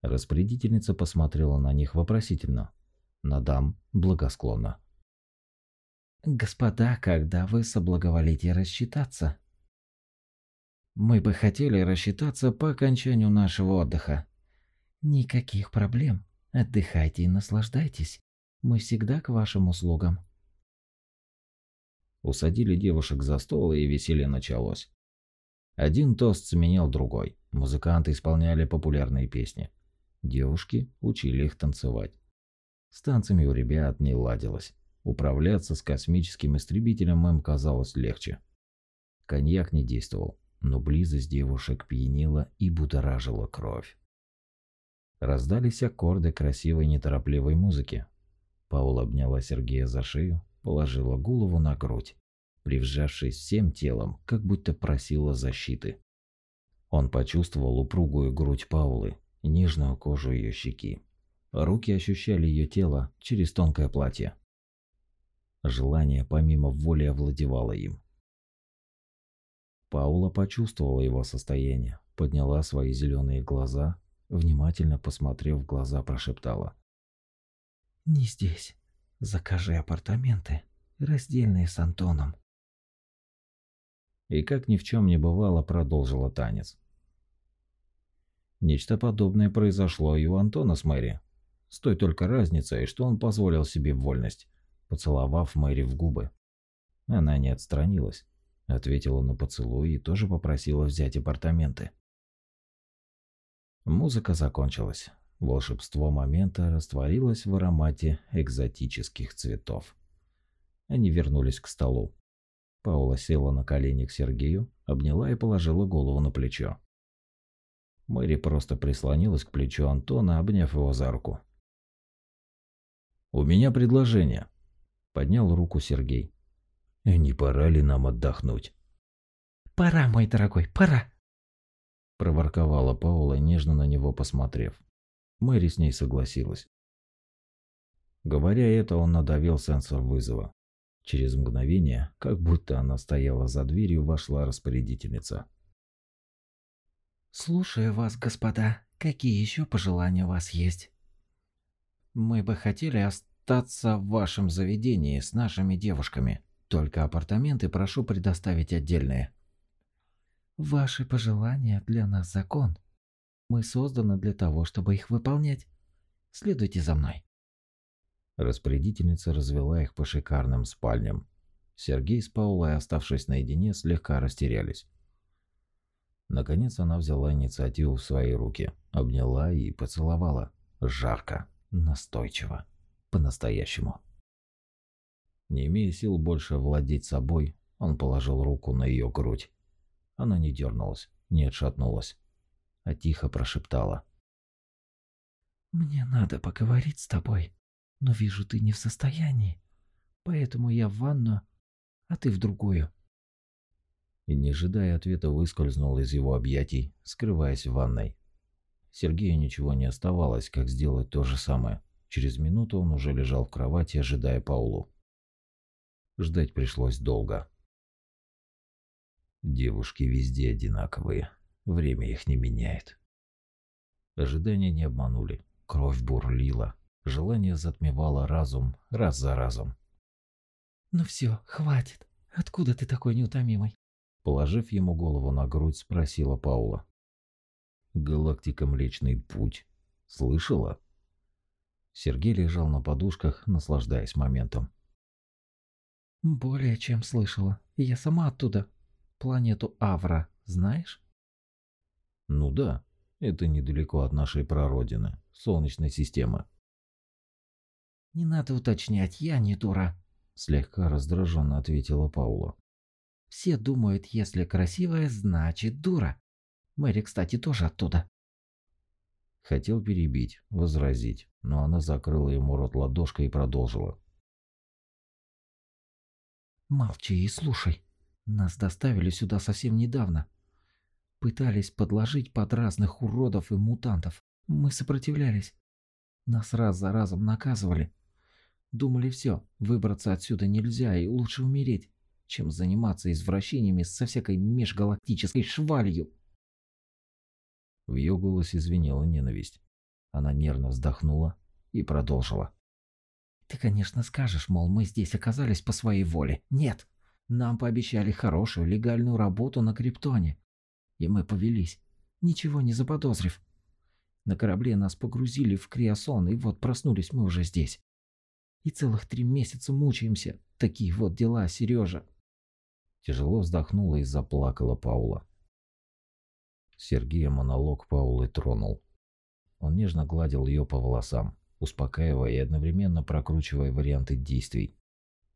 Распорядительница посмотрела на них вопросительно. На дам благосклонно. «Господа, когда вы соблаговолите рассчитаться?» Мы бы хотели рассчитаться по окончанию нашего отдыха. Никаких проблем. Отдыхайте и наслаждайтесь. Мы всегда к вашим услугам. Усадили девушек за стол, и веселье началось. Один тост сменял другой. Музыканты исполняли популярные песни. Девушки учили их танцевать. С танцами у ребят не ладилось. Управляться с космическим истребителем им казалось легче. Коньяк не действовал, но близость девушек пьянила и будоражила кровь. Раздались аккорды красивой неторопливой музыки. Паула обняла Сергея за шею, положила голову на грудь, привжавшись всем телом, как будто просила защиты. Он почувствовал упругую грудь Паулы, нежную кожу ее щеки. Руки ощущали ее тело через тонкое платье. Желание помимо воли овладевало им. Паула почувствовала его состояние, подняла свои зеленые глаза, внимательно посмотрев в глаза, прошептала. «Не здесь. Закажи апартаменты, раздельные с Антоном». И как ни в чем не бывало, продолжила танец. Нечто подобное произошло и у Антона с Мэри. С той только разницей, что он позволил себе вольность, поцеловав Мэри в губы. Она не отстранилась, ответила на поцелуй и тоже попросила взять апартаменты. Музыка закончилась. Волшебство момента растворилось в аромате экзотических цветов. Они вернулись к столу. Паула села на колени к Сергею, обняла и положила голову на плечо. Мэри просто прислонилась к плечу Антона, обняв его за руку. «У меня предложение», — поднял руку Сергей. «Не пора ли нам отдохнуть?» «Пора, мой дорогой, пора!» Проворковала Паула, нежно на него посмотрев. Мэри с ней согласилась. Говоря это, он надавил сенсор вызова. Через мгновение, как будто она стояла за дверью, вошла распорядительница. «Слушаю вас, господа. Какие еще пожелания у вас есть?» «Мы бы хотели остаться в вашем заведении с нашими девушками. Только апартаменты прошу предоставить отдельные». «Ваши пожелания для нас закон. Мы созданы для того, чтобы их выполнять. Следуйте за мной». Распорядительница развела их по шикарным спальням. Сергей с Паулой, оставшись наедине, слегка растерялись. Наконец она взяла инициативу в свои руки, обняла и поцеловала. Жарко, настойчиво, по-настоящему. Не имея сил больше владеть собой, он положил руку на ее грудь. Она не дернулась, не отшатнулась, а тихо прошептала. «Мне надо поговорить с тобой, но вижу, ты не в состоянии, поэтому я в ванну, а ты в другую и, не ожидая ответа, выскользнул из его объятий, скрываясь в ванной. Сергею ничего не оставалось, как сделать то же самое. Через минуту он уже лежал в кровати, ожидая Паулу. Ждать пришлось долго. Девушки везде одинаковые, время их не меняет. Ожидания не обманули, кровь бурлила, желание затмевало разум раз за разом. «Ну все, хватит. Откуда ты такой неутомимый? Положив ему голову на грудь, спросила Паула. «Галактика Млечный Путь. Слышала?» Сергей лежал на подушках, наслаждаясь моментом. «Более чем слышала. Я сама оттуда. Планету Авра, знаешь?» «Ну да, это недалеко от нашей прародины, Солнечной системы». «Не надо уточнять, я не дура», – слегка раздраженно ответила Паула. Все думают, если красивая, значит дура. Мэри, кстати, тоже оттуда. Хотел перебить, возразить, но она закрыла ему рот ладошкой и продолжила. Молчи и слушай. Нас доставили сюда совсем недавно. Пытались подложить под разных уродов и мутантов. Мы сопротивлялись. Нас раз за разом наказывали. Думали все, выбраться отсюда нельзя и лучше умереть чем заниматься извращениями со всякой межгалактической швалью. В ее голосе звенела ненависть. Она нервно вздохнула и продолжила. «Ты, конечно, скажешь, мол, мы здесь оказались по своей воле. Нет, нам пообещали хорошую легальную работу на Криптоне. и мы повелись, ничего не заподозрив. На корабле нас погрузили в криосон, и вот проснулись мы уже здесь. И целых три месяца мучаемся. Такие вот дела, Сережа. Тяжело вздохнула и заплакала Паула. Сергея монолог Паулы тронул. Он нежно гладил ее по волосам, успокаивая и одновременно прокручивая варианты действий.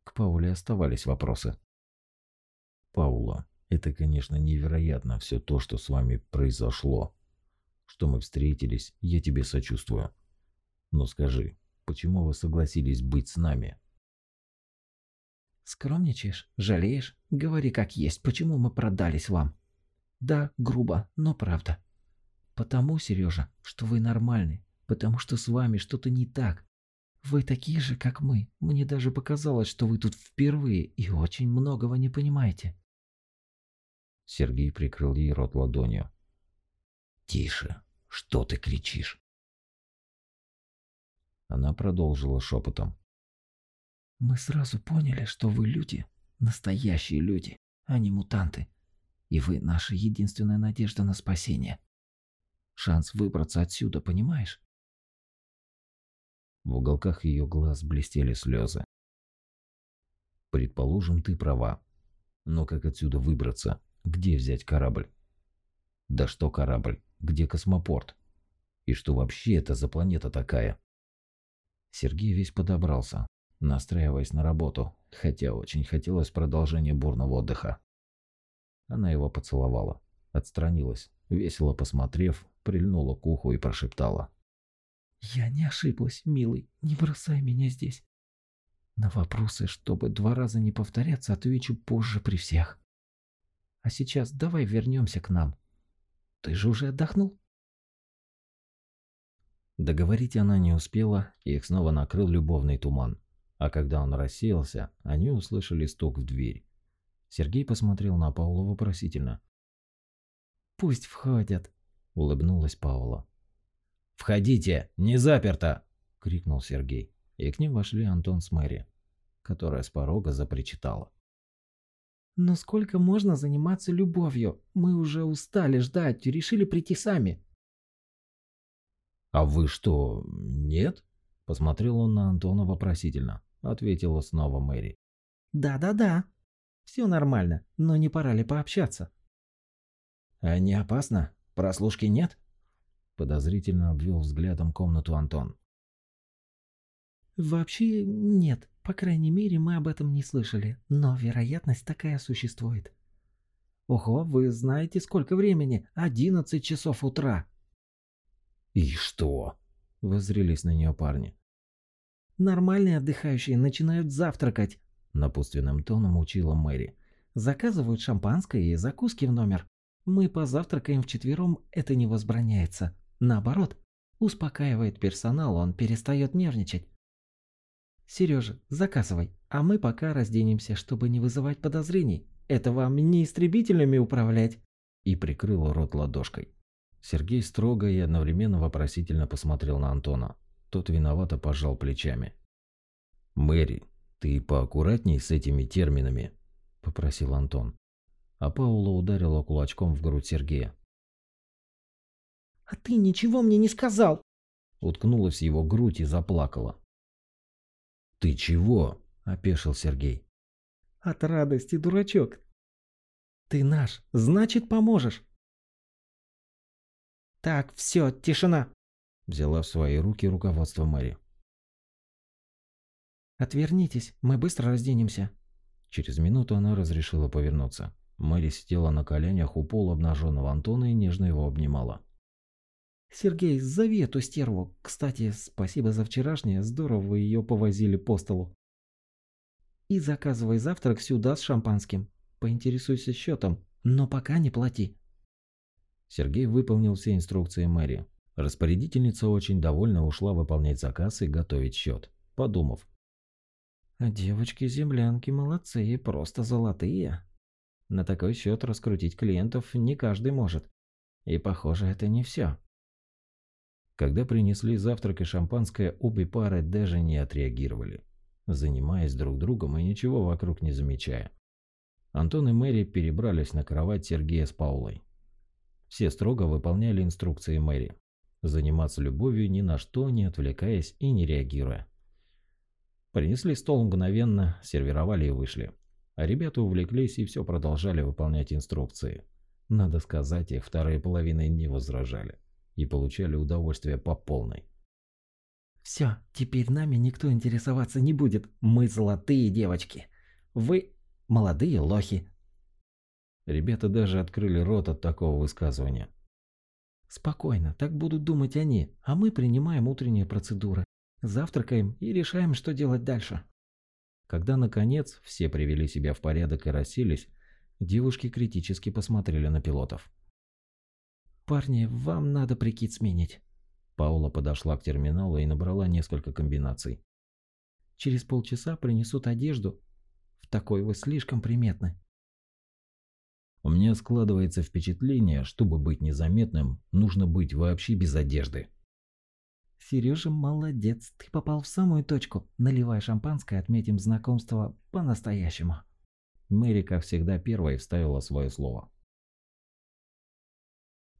К Пауле оставались вопросы. «Паула, это, конечно, невероятно все то, что с вами произошло. Что мы встретились, я тебе сочувствую. Но скажи, почему вы согласились быть с нами?» «Скромничаешь? Жалеешь? Говори как есть, почему мы продались вам?» «Да, грубо, но правда. Потому, Сережа, что вы нормальный, потому что с вами что-то не так. Вы такие же, как мы. Мне даже показалось, что вы тут впервые и очень многого не понимаете. Сергей прикрыл ей рот ладонью. Тише. Что ты кричишь? Она продолжила шепотом. Мы сразу поняли, что вы люди, настоящие люди, а не мутанты. И вы наша единственная надежда на спасение. Шанс выбраться отсюда, понимаешь? В уголках ее глаз блестели слезы. Предположим, ты права. Но как отсюда выбраться? Где взять корабль? Да что корабль? Где космопорт? И что вообще это за планета такая? Сергей весь подобрался, настраиваясь на работу, хотя очень хотелось продолжения бурного отдыха. Она его поцеловала, отстранилась, весело посмотрев, прильнула к уху и прошептала. «Я не ошиблась, милый, не бросай меня здесь. На вопросы, чтобы два раза не повторяться, отвечу позже при всех. А сейчас давай вернемся к нам. Ты же уже отдохнул?» Договорить она не успела, и их снова накрыл любовный туман. А когда он рассеялся, они услышали стук в дверь. Сергей посмотрел на Паула вопросительно. «Пусть входят», — улыбнулась Паула. «Входите! Не заперто!» — крикнул Сергей. И к ним вошли Антон с Мэри, которая с порога запричитала. «Но сколько можно заниматься любовью? Мы уже устали ждать, решили прийти сами». «А вы что, нет?» — посмотрел он на Антона вопросительно. Ответила снова Мэри. «Да-да-да. Все нормально, но не пора ли пообщаться?» «А не опасно? Прослушки нет?» Подозрительно обвел взглядом комнату Антон. Вообще нет, по крайней мере мы об этом не слышали, но вероятность такая существует. Ого, вы знаете сколько времени? Одиннадцать часов утра. И что? Воззрелись на нее парни. Нормальные отдыхающие начинают завтракать, напутственным тоном учила Мэри. Заказывают шампанское и закуски в номер. Мы позавтракаем вчетвером, это не возбраняется. Наоборот, успокаивает персонал, он перестает нервничать. Сережа, заказывай, а мы пока разденемся, чтобы не вызывать подозрений. Это вам не истребителями управлять. И прикрыл рот ладошкой. Сергей строго и одновременно вопросительно посмотрел на Антона. Тот виновато пожал плечами. «Мэри, ты поаккуратней с этими терминами», – попросил Антон. А Паула ударила кулачком в грудь Сергея. «А ты ничего мне не сказал!» Уткнулась в его грудь и заплакала. «Ты чего?» – опешил Сергей. «От радости, дурачок. Ты наш, значит поможешь». «Так, все, тишина!» – взяла в свои руки руководство Мэри. «Отвернитесь, мы быстро разденемся». Через минуту она разрешила повернуться. Мэри сидела на коленях у пола обнаженного Антона и нежно его обнимала. «Сергей, зови эту стерву. Кстати, спасибо за вчерашнее, здорово вы ее повозили по столу. И заказывай завтрак сюда с шампанским. Поинтересуйся счетом, но пока не плати». Сергей выполнил все инструкции Мэри. Распорядительница очень довольно ушла выполнять заказ и готовить счет, подумав. «Девочки-землянки молодцы, просто золотые. На такой счет раскрутить клиентов не каждый может. И похоже, это не все. Когда принесли завтрак и шампанское, обе пары даже не отреагировали, занимаясь друг другом и ничего вокруг не замечая. Антон и Мэри перебрались на кровать Сергея с Паулой. Все строго выполняли инструкции Мэри. Заниматься любовью ни на что не отвлекаясь и не реагируя. Принесли стол мгновенно, сервировали и вышли. А ребята увлеклись и все продолжали выполнять инструкции. Надо сказать, их вторые половины не возражали. И получали удовольствие по полной. Все, теперь нами никто интересоваться не будет. Мы золотые девочки. Вы молодые лохи. Ребята даже открыли рот от такого высказывания. Спокойно, так будут думать они, а мы принимаем утренние процедуры, завтракаем и решаем, что делать дальше. Когда, наконец, все привели себя в порядок и расселись, девушки критически посмотрели на пилотов. «Парни, вам надо прикид сменить». Паула подошла к терминалу и набрала несколько комбинаций. «Через полчаса принесут одежду. В такой вы слишком приметны». У меня складывается впечатление, чтобы быть незаметным, нужно быть вообще без одежды. Сережа молодец, ты попал в самую точку. Наливай шампанское, отметим знакомство по-настоящему. Мэри, как всегда, первой вставила свое слово.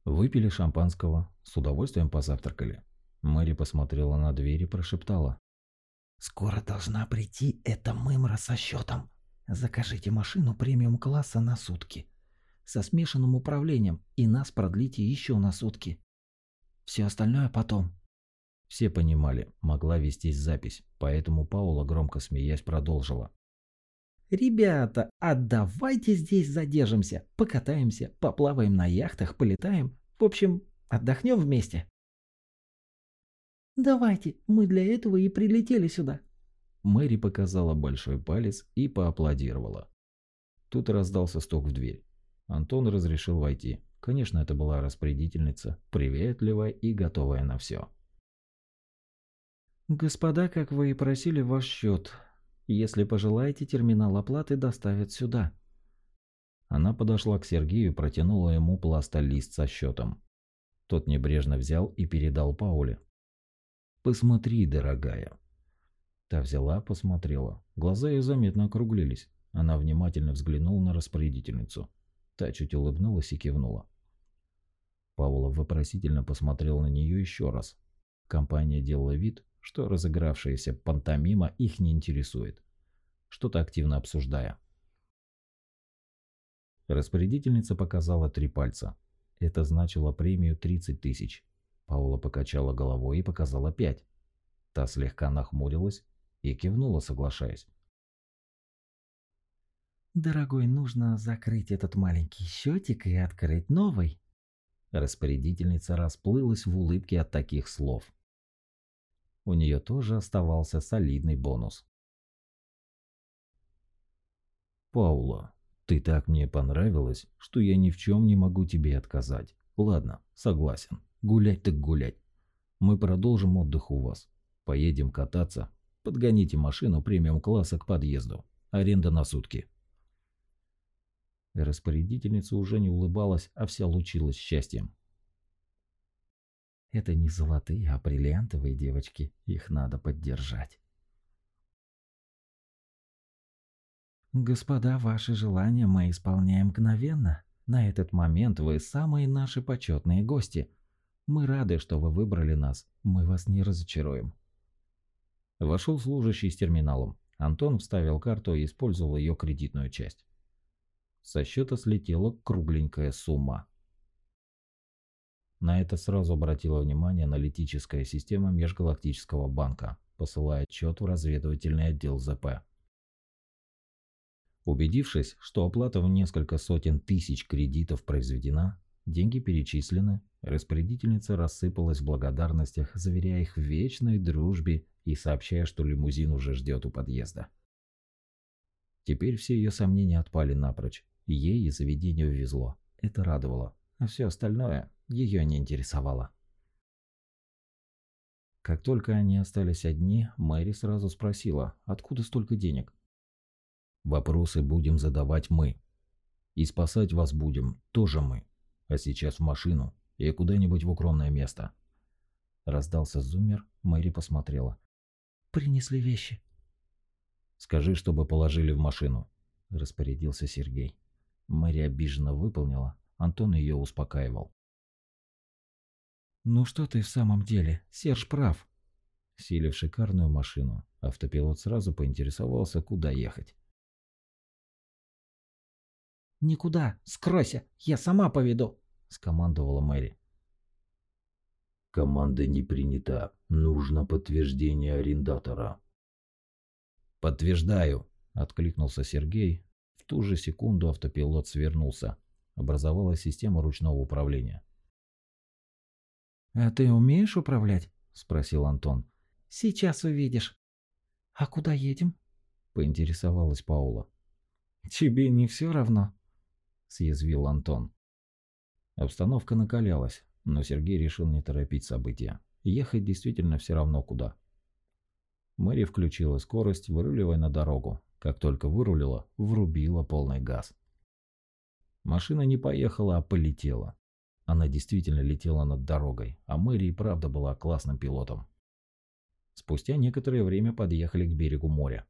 Выпили шампанского, с удовольствием позавтракали. Мэри посмотрела на дверь и прошептала. «Скоро должна прийти эта мымра со счетом. Закажите машину премиум-класса на сутки со смешанным управлением, и нас продлите еще на сутки. Все остальное потом. Все понимали, могла вестись запись, поэтому Паула, громко смеясь, продолжила. «Ребята, а давайте здесь задержимся, покатаемся, поплаваем на яхтах, полетаем. В общем, отдохнем вместе». «Давайте, мы для этого и прилетели сюда». Мэри показала большой палец и поаплодировала. Тут раздался стук в дверь. Антон разрешил войти. Конечно, это была распорядительница, приветливая и готовая на все. «Господа, как вы и просили, ваш счет. Если пожелаете, терминал оплаты доставят сюда». Она подошла к Сергею и протянула ему пластолист со счетом. Тот небрежно взял и передал Пауле. «Посмотри, дорогая». Та взяла, посмотрела. Глаза ее заметно округлились. Она внимательно взглянула на распорядительницу. Та чуть улыбнулась и кивнула. Паула вопросительно посмотрел на нее еще раз. Компания делала вид, что разыгравшаяся пантомима их не интересует, что-то активно обсуждая. Распорядительница показала три пальца. Это значило премию 30 тысяч. Паула покачала головой и показала пять. Та слегка нахмурилась и кивнула, соглашаясь. «Дорогой, нужно закрыть этот маленький счетик и открыть новый». Распорядительница расплылась в улыбке от таких слов. У нее тоже оставался солидный бонус. «Паула, ты так мне понравилась, что я ни в чем не могу тебе отказать. Ладно, согласен. Гулять так гулять. Мы продолжим отдых у вас. Поедем кататься. Подгоните машину премиум-класса к подъезду. Аренда на сутки». Распорядительница уже не улыбалась, а вся лучилась счастьем. Это не золотые, а бриллиантовые девочки. Их надо поддержать. Господа, ваши желания мы исполняем мгновенно. На этот момент вы самые наши почетные гости. Мы рады, что вы выбрали нас. Мы вас не разочаруем. Вошел служащий с терминалом. Антон вставил карту и использовал ее кредитную часть. Со счета слетела кругленькая сумма. На это сразу обратила внимание аналитическая система Межгалактического банка, посылая отчет в разведывательный отдел ЗП. Убедившись, что оплата в несколько сотен тысяч кредитов произведена, деньги перечислены, распорядительница рассыпалась в благодарностях, заверяя их в вечной дружбе и сообщая, что лимузин уже ждет у подъезда. Теперь все ее сомнения отпали напрочь. Ей и заведению везло. Это радовало. А все остальное ее не интересовало. Как только они остались одни, Мэри сразу спросила, откуда столько денег. «Вопросы будем задавать мы. И спасать вас будем тоже мы. А сейчас в машину и куда-нибудь в укромное место». Раздался зуммер, Мэри посмотрела. «Принесли вещи». «Скажи, чтобы положили в машину», – распорядился Сергей. Мэри обиженно выполнила, Антон ее успокаивал. Ну что ты в самом деле? Серж прав. Сели в шикарную машину. Автопилот сразу поинтересовался, куда ехать. «Никуда! Скройся! Я сама поведу!» – скомандовала Мэри. «Команда не принята. Нужно подтверждение арендатора». «Подтверждаю!» – откликнулся Сергей. В ту же секунду автопилот свернулся. Образовалась система ручного управления. «А ты умеешь управлять?» – спросил Антон. «Сейчас увидишь». «А куда едем?» – поинтересовалась Паула. «Тебе не все равно?» съязвил Антон. Обстановка накалялась, но Сергей решил не торопить события. Ехать действительно все равно куда. Мэри включила скорость, выруливая на дорогу. Как только вырулила, врубила полный газ. Машина не поехала, а полетела. Она действительно летела над дорогой, а Мэри и правда была классным пилотом. Спустя некоторое время подъехали к берегу моря.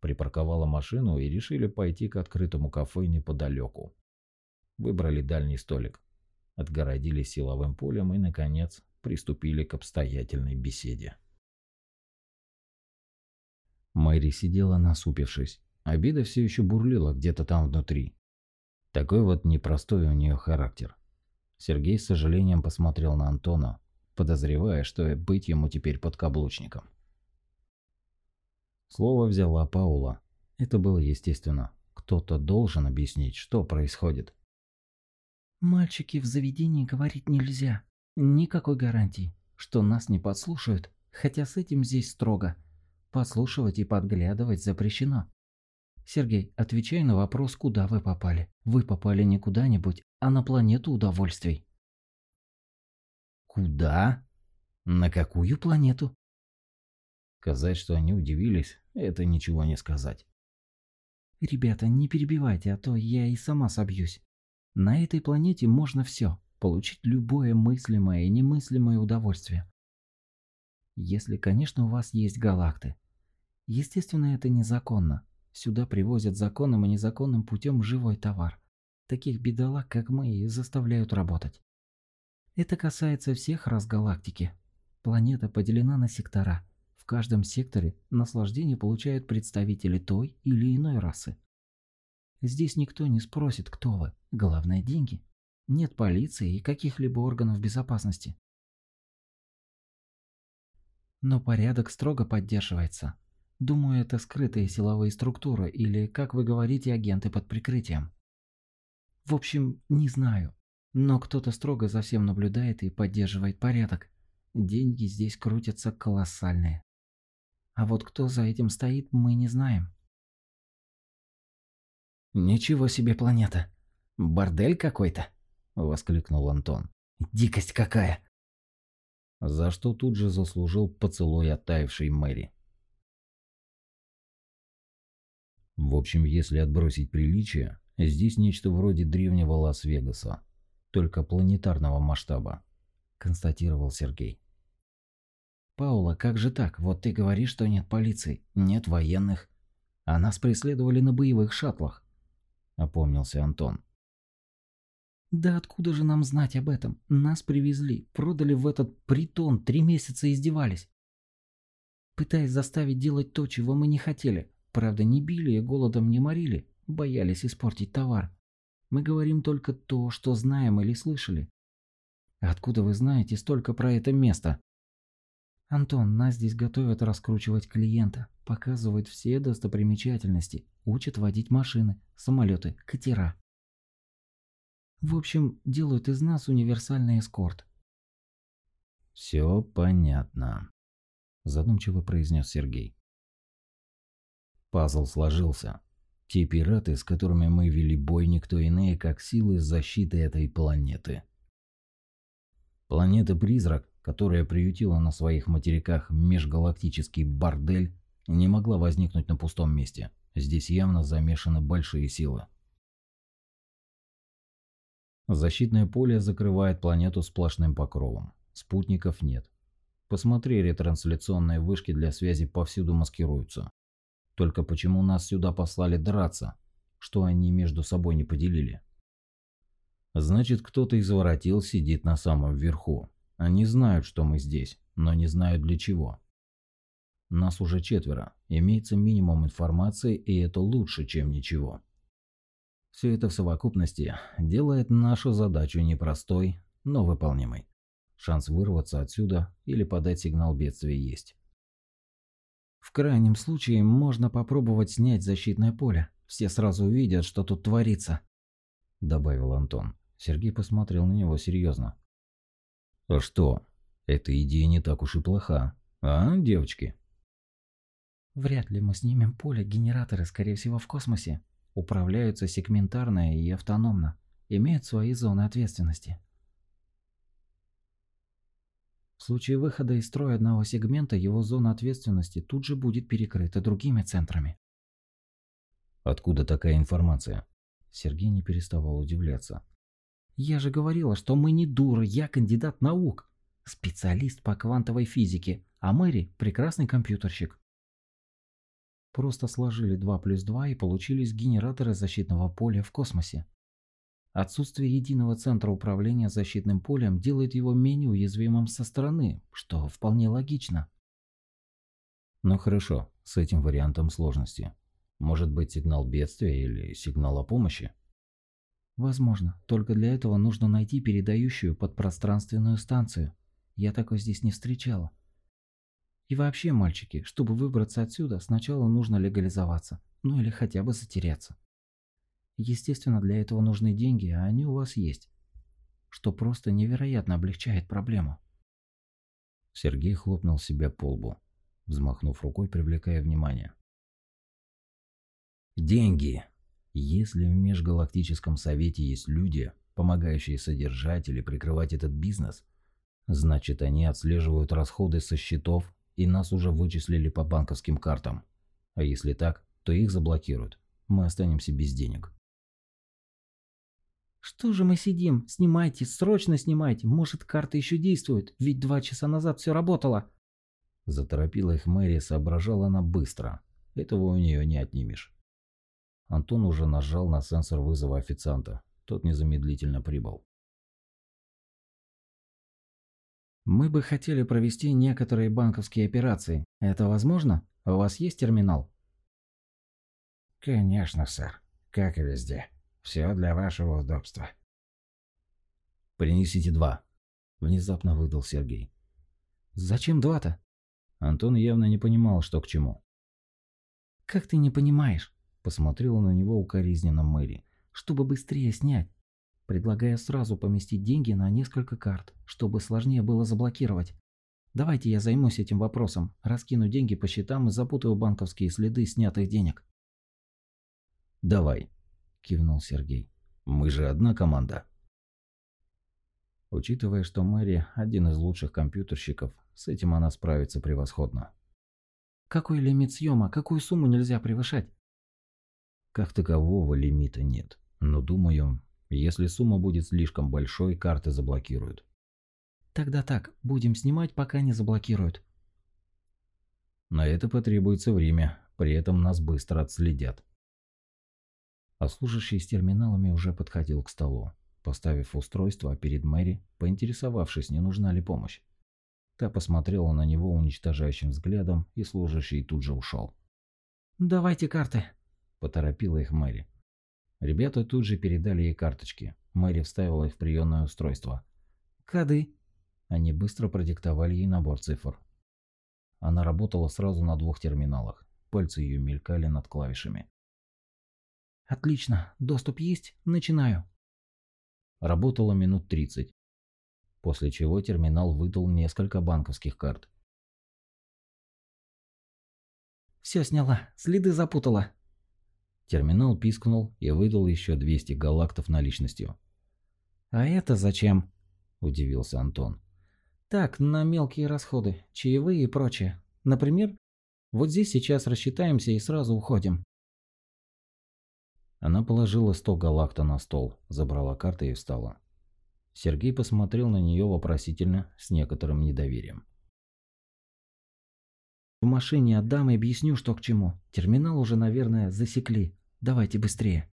Припарковала машину и решили пойти к открытому кафе неподалеку. Выбрали дальний столик, отгородились силовым полем и, наконец, приступили к обстоятельной беседе. Мэри сидела насупившись. Обида все еще бурлила где-то там внутри. Такой вот непростой у нее характер. Сергей с сожалением посмотрел на Антона, подозревая, что быть ему теперь подкаблучником. Слово взяла Паула. Это было естественно. Кто-то должен объяснить, что происходит. Мальчики в заведении говорить нельзя. Никакой гарантии, что нас не подслушают, хотя с этим здесь строго. Подслушивать и подглядывать запрещено. Сергей, отвечай на вопрос, куда вы попали. Вы попали не куда-нибудь, а на планету удовольствий. Куда? На какую планету? Сказать, что они удивились, это ничего не сказать. Ребята, не перебивайте, а то я и сама собьюсь. На этой планете можно все, получить любое мыслимое и немыслимое удовольствие. Если, конечно, у вас есть галакты. Естественно, это незаконно. Сюда привозят законным и незаконным путем живой товар. Таких бедолаг, как мы, и заставляют работать. Это касается всех рас галактики. Планета поделена на сектора. В каждом секторе наслаждение получают представители той или иной расы. Здесь никто не спросит, кто вы. Главное – деньги. Нет полиции и каких-либо органов безопасности. Но порядок строго поддерживается. Думаю, это скрытые силовые структуры или, как вы говорите, агенты под прикрытием. В общем, не знаю. Но кто-то строго за всем наблюдает и поддерживает порядок. Деньги здесь крутятся колоссальные. А вот кто за этим стоит, мы не знаем. «Ничего себе планета! Бордель какой-то!» – воскликнул Антон. «Дикость какая!» За что тут же заслужил поцелуй оттаившей Мэри. В общем, если отбросить приличие, здесь нечто вроде древнего Лас-Вегаса, только планетарного масштаба, констатировал Сергей. Паула, как же так? Вот ты говоришь, что нет полиции, нет военных. А нас преследовали на боевых шаттлах опомнился Антон. Да откуда же нам знать об этом? Нас привезли, продали в этот притон, три месяца издевались. Пытаясь заставить делать то, чего мы не хотели. Правда, не били и голодом не морили, боялись испортить товар. Мы говорим только то, что знаем или слышали. Откуда вы знаете столько про это место? Антон, нас здесь готовят раскручивать клиента, показывают все достопримечательности, учат водить машины, самолеты, катера. В общем, делают из нас универсальный эскорт. Все понятно, задумчиво произнес Сергей. Пазл сложился. Те пираты, с которыми мы вели бой, никто иные, как силы защиты этой планеты. Планета-призрак которая приютила на своих материках межгалактический бордель, не могла возникнуть на пустом месте. Здесь явно замешаны большие силы. Защитное поле закрывает планету сплошным покровом. Спутников нет. Посмотри, ретрансляционные вышки для связи повсюду маскируются. Только почему нас сюда послали драться? Что они между собой не поделили? Значит, кто-то из воротил сидит на самом верху, Они знают, что мы здесь, но не знают для чего. Нас уже четверо, имеется минимум информации, и это лучше, чем ничего. Все это в совокупности делает нашу задачу непростой, но выполнимой. Шанс вырваться отсюда или подать сигнал бедствия есть. В крайнем случае можно попробовать снять защитное поле. Все сразу увидят, что тут творится, добавил Антон. Сергей посмотрел на него серьезно. А что? Эта идея не так уж и плоха, а, девочки? Вряд ли мы снимем поле, генераторы, скорее всего, в космосе. Управляются сегментарно и автономно, имеют свои зоны ответственности. В случае выхода из строя одного сегмента его зона ответственности тут же будет перекрыта другими центрами. Откуда такая информация? Сергей не переставал удивляться. Я же говорила, что мы не дуры, я кандидат наук, специалист по квантовой физике, а Мэри прекрасный компьютерщик. Просто сложили 2 плюс 2 и получились генераторы защитного поля в космосе. Отсутствие единого центра управления защитным полем делает его менее уязвимым со стороны, что вполне логично. Ну хорошо, с этим вариантом сложности. Может быть сигнал бедствия или сигнал о помощи? Возможно, только для этого нужно найти передающую подпространственную станцию. Я такой здесь не встречала. И вообще, мальчики, чтобы выбраться отсюда, сначала нужно легализоваться, ну или хотя бы затеряться. Естественно, для этого нужны деньги, а они у вас есть. Что просто невероятно облегчает проблему. Сергей хлопнул себя по лбу, взмахнув рукой, привлекая внимание. Деньги. Если в межгалактическом совете есть люди, помогающие содержать или прикрывать этот бизнес, значит они отслеживают расходы со счетов и нас уже вычислили по банковским картам. А если так, то их заблокируют. Мы останемся без денег. Что же мы сидим? Снимайте, срочно снимайте. Может, карта еще действует, ведь два часа назад все работало. Заторопила их Мэри, соображала она быстро. Этого у нее не отнимешь. Антон уже нажал на сенсор вызова официанта. Тот незамедлительно прибыл. Мы бы хотели провести некоторые банковские операции. Это возможно? У вас есть терминал? Конечно, сэр. Как и везде. Все для вашего удобства. Принесите два. Внезапно выдал Сергей. Зачем два-то? Антон явно не понимал, что к чему. Как ты не понимаешь? Посмотрела на него укоризненно Мэри. Чтобы быстрее снять. Предлагаю сразу поместить деньги на несколько карт, чтобы сложнее было заблокировать. Давайте я займусь этим вопросом, раскину деньги по счетам и запутаю банковские следы снятых денег. Давай, кивнул Сергей. Мы же одна команда. Учитывая, что Мэри один из лучших компьютерщиков, с этим она справится превосходно. Какой лимит съема, какую сумму нельзя превышать? Как такового лимита нет, но думаю, если сумма будет слишком большой, карты заблокируют. Тогда так, будем снимать, пока не заблокируют. На это потребуется время, при этом нас быстро отследят. А служащий с терминалами уже подходил к столу, поставив устройство перед Мэри, поинтересовавшись, не нужна ли помощь. Та посмотрела на него уничтожающим взглядом, и служащий тут же ушел. «Давайте карты», – поторопила их Мэри. Ребята тут же передали ей карточки. Мэри вставила их в приемное устройство. «Коды». Они быстро продиктовали ей набор цифр. Она работала сразу на двух терминалах. Пальцы ее мелькали над клавишами. «Отлично. Доступ есть? Начинаю». Работала минут 30. После чего терминал выдал несколько банковских карт. «Все сняла. Следы запутала», Терминал пискнул и выдал еще 200 галактов наличностью. «А это зачем?» – удивился Антон. «Так, на мелкие расходы, чаевые и прочее. Например, вот здесь сейчас рассчитаемся и сразу уходим». Она положила 100 галакта на стол, забрала карты и встала. Сергей посмотрел на нее вопросительно, с некоторым недоверием. «В машине отдам и объясню, что к чему. Терминал уже, наверное, засекли. Давайте быстрее.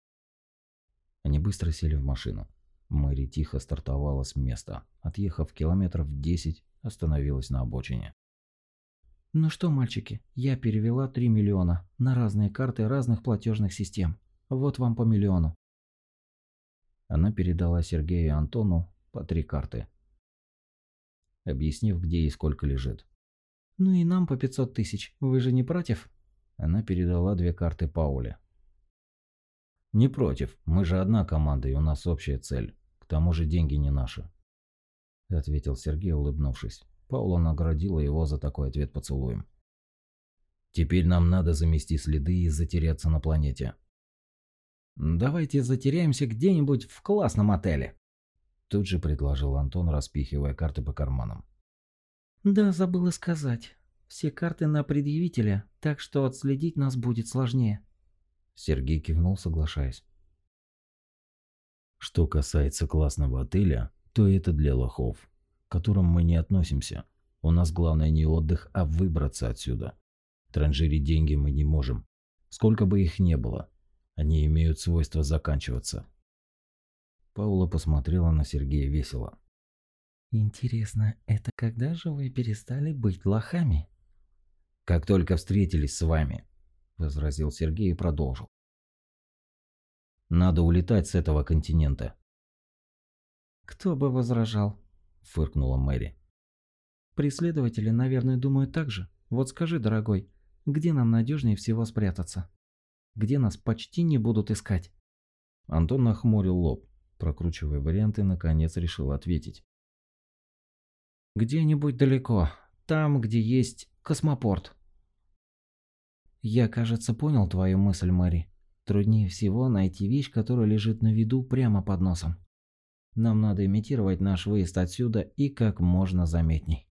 Они быстро сели в машину. Мэри тихо стартовала с места. Отъехав километров 10, остановилась на обочине. Ну что, мальчики, я перевела 3 миллиона на разные карты разных платежных систем. Вот вам по миллиону. Она передала Сергею и Антону по три карты, объяснив, где и сколько лежит. Ну и нам по 500 тысяч, вы же не против? Она передала две карты Пауле. «Не против, мы же одна команда и у нас общая цель. К тому же деньги не наши», – ответил Сергей, улыбнувшись. Паула наградила его за такой ответ поцелуем. «Теперь нам надо замести следы и затеряться на планете». «Давайте затеряемся где-нибудь в классном отеле», – тут же предложил Антон, распихивая карты по карманам. «Да, забыла сказать. Все карты на предъявителя, так что отследить нас будет сложнее». Сергей кивнул, соглашаясь. Что касается классного отеля, то это для лохов к которым мы не относимся. У нас главное не отдых, а выбраться отсюда. Транжирить деньги мы не можем. Сколько бы их не было, они имеют свойство заканчиваться. Паула посмотрела на Сергея весело. «Интересно, это когда же вы перестали быть лохами?» «Как только встретились с вами», – возразил Сергей и продолжил. «Надо улетать с этого континента». «Кто бы возражал?» – фыркнула Мэри. «Преследователи, наверное, думают так же. Вот скажи, дорогой, где нам надежнее всего спрятаться? Где нас почти не будут искать?» Антон нахмурил лоб, прокручивая варианты, наконец решил ответить. «Где-нибудь далеко, там, где есть космопорт». «Я, кажется, понял твою мысль, Мэри. Труднее всего найти вещь, которая лежит на виду прямо под носом. Нам надо имитировать наш выезд отсюда и как можно заметней.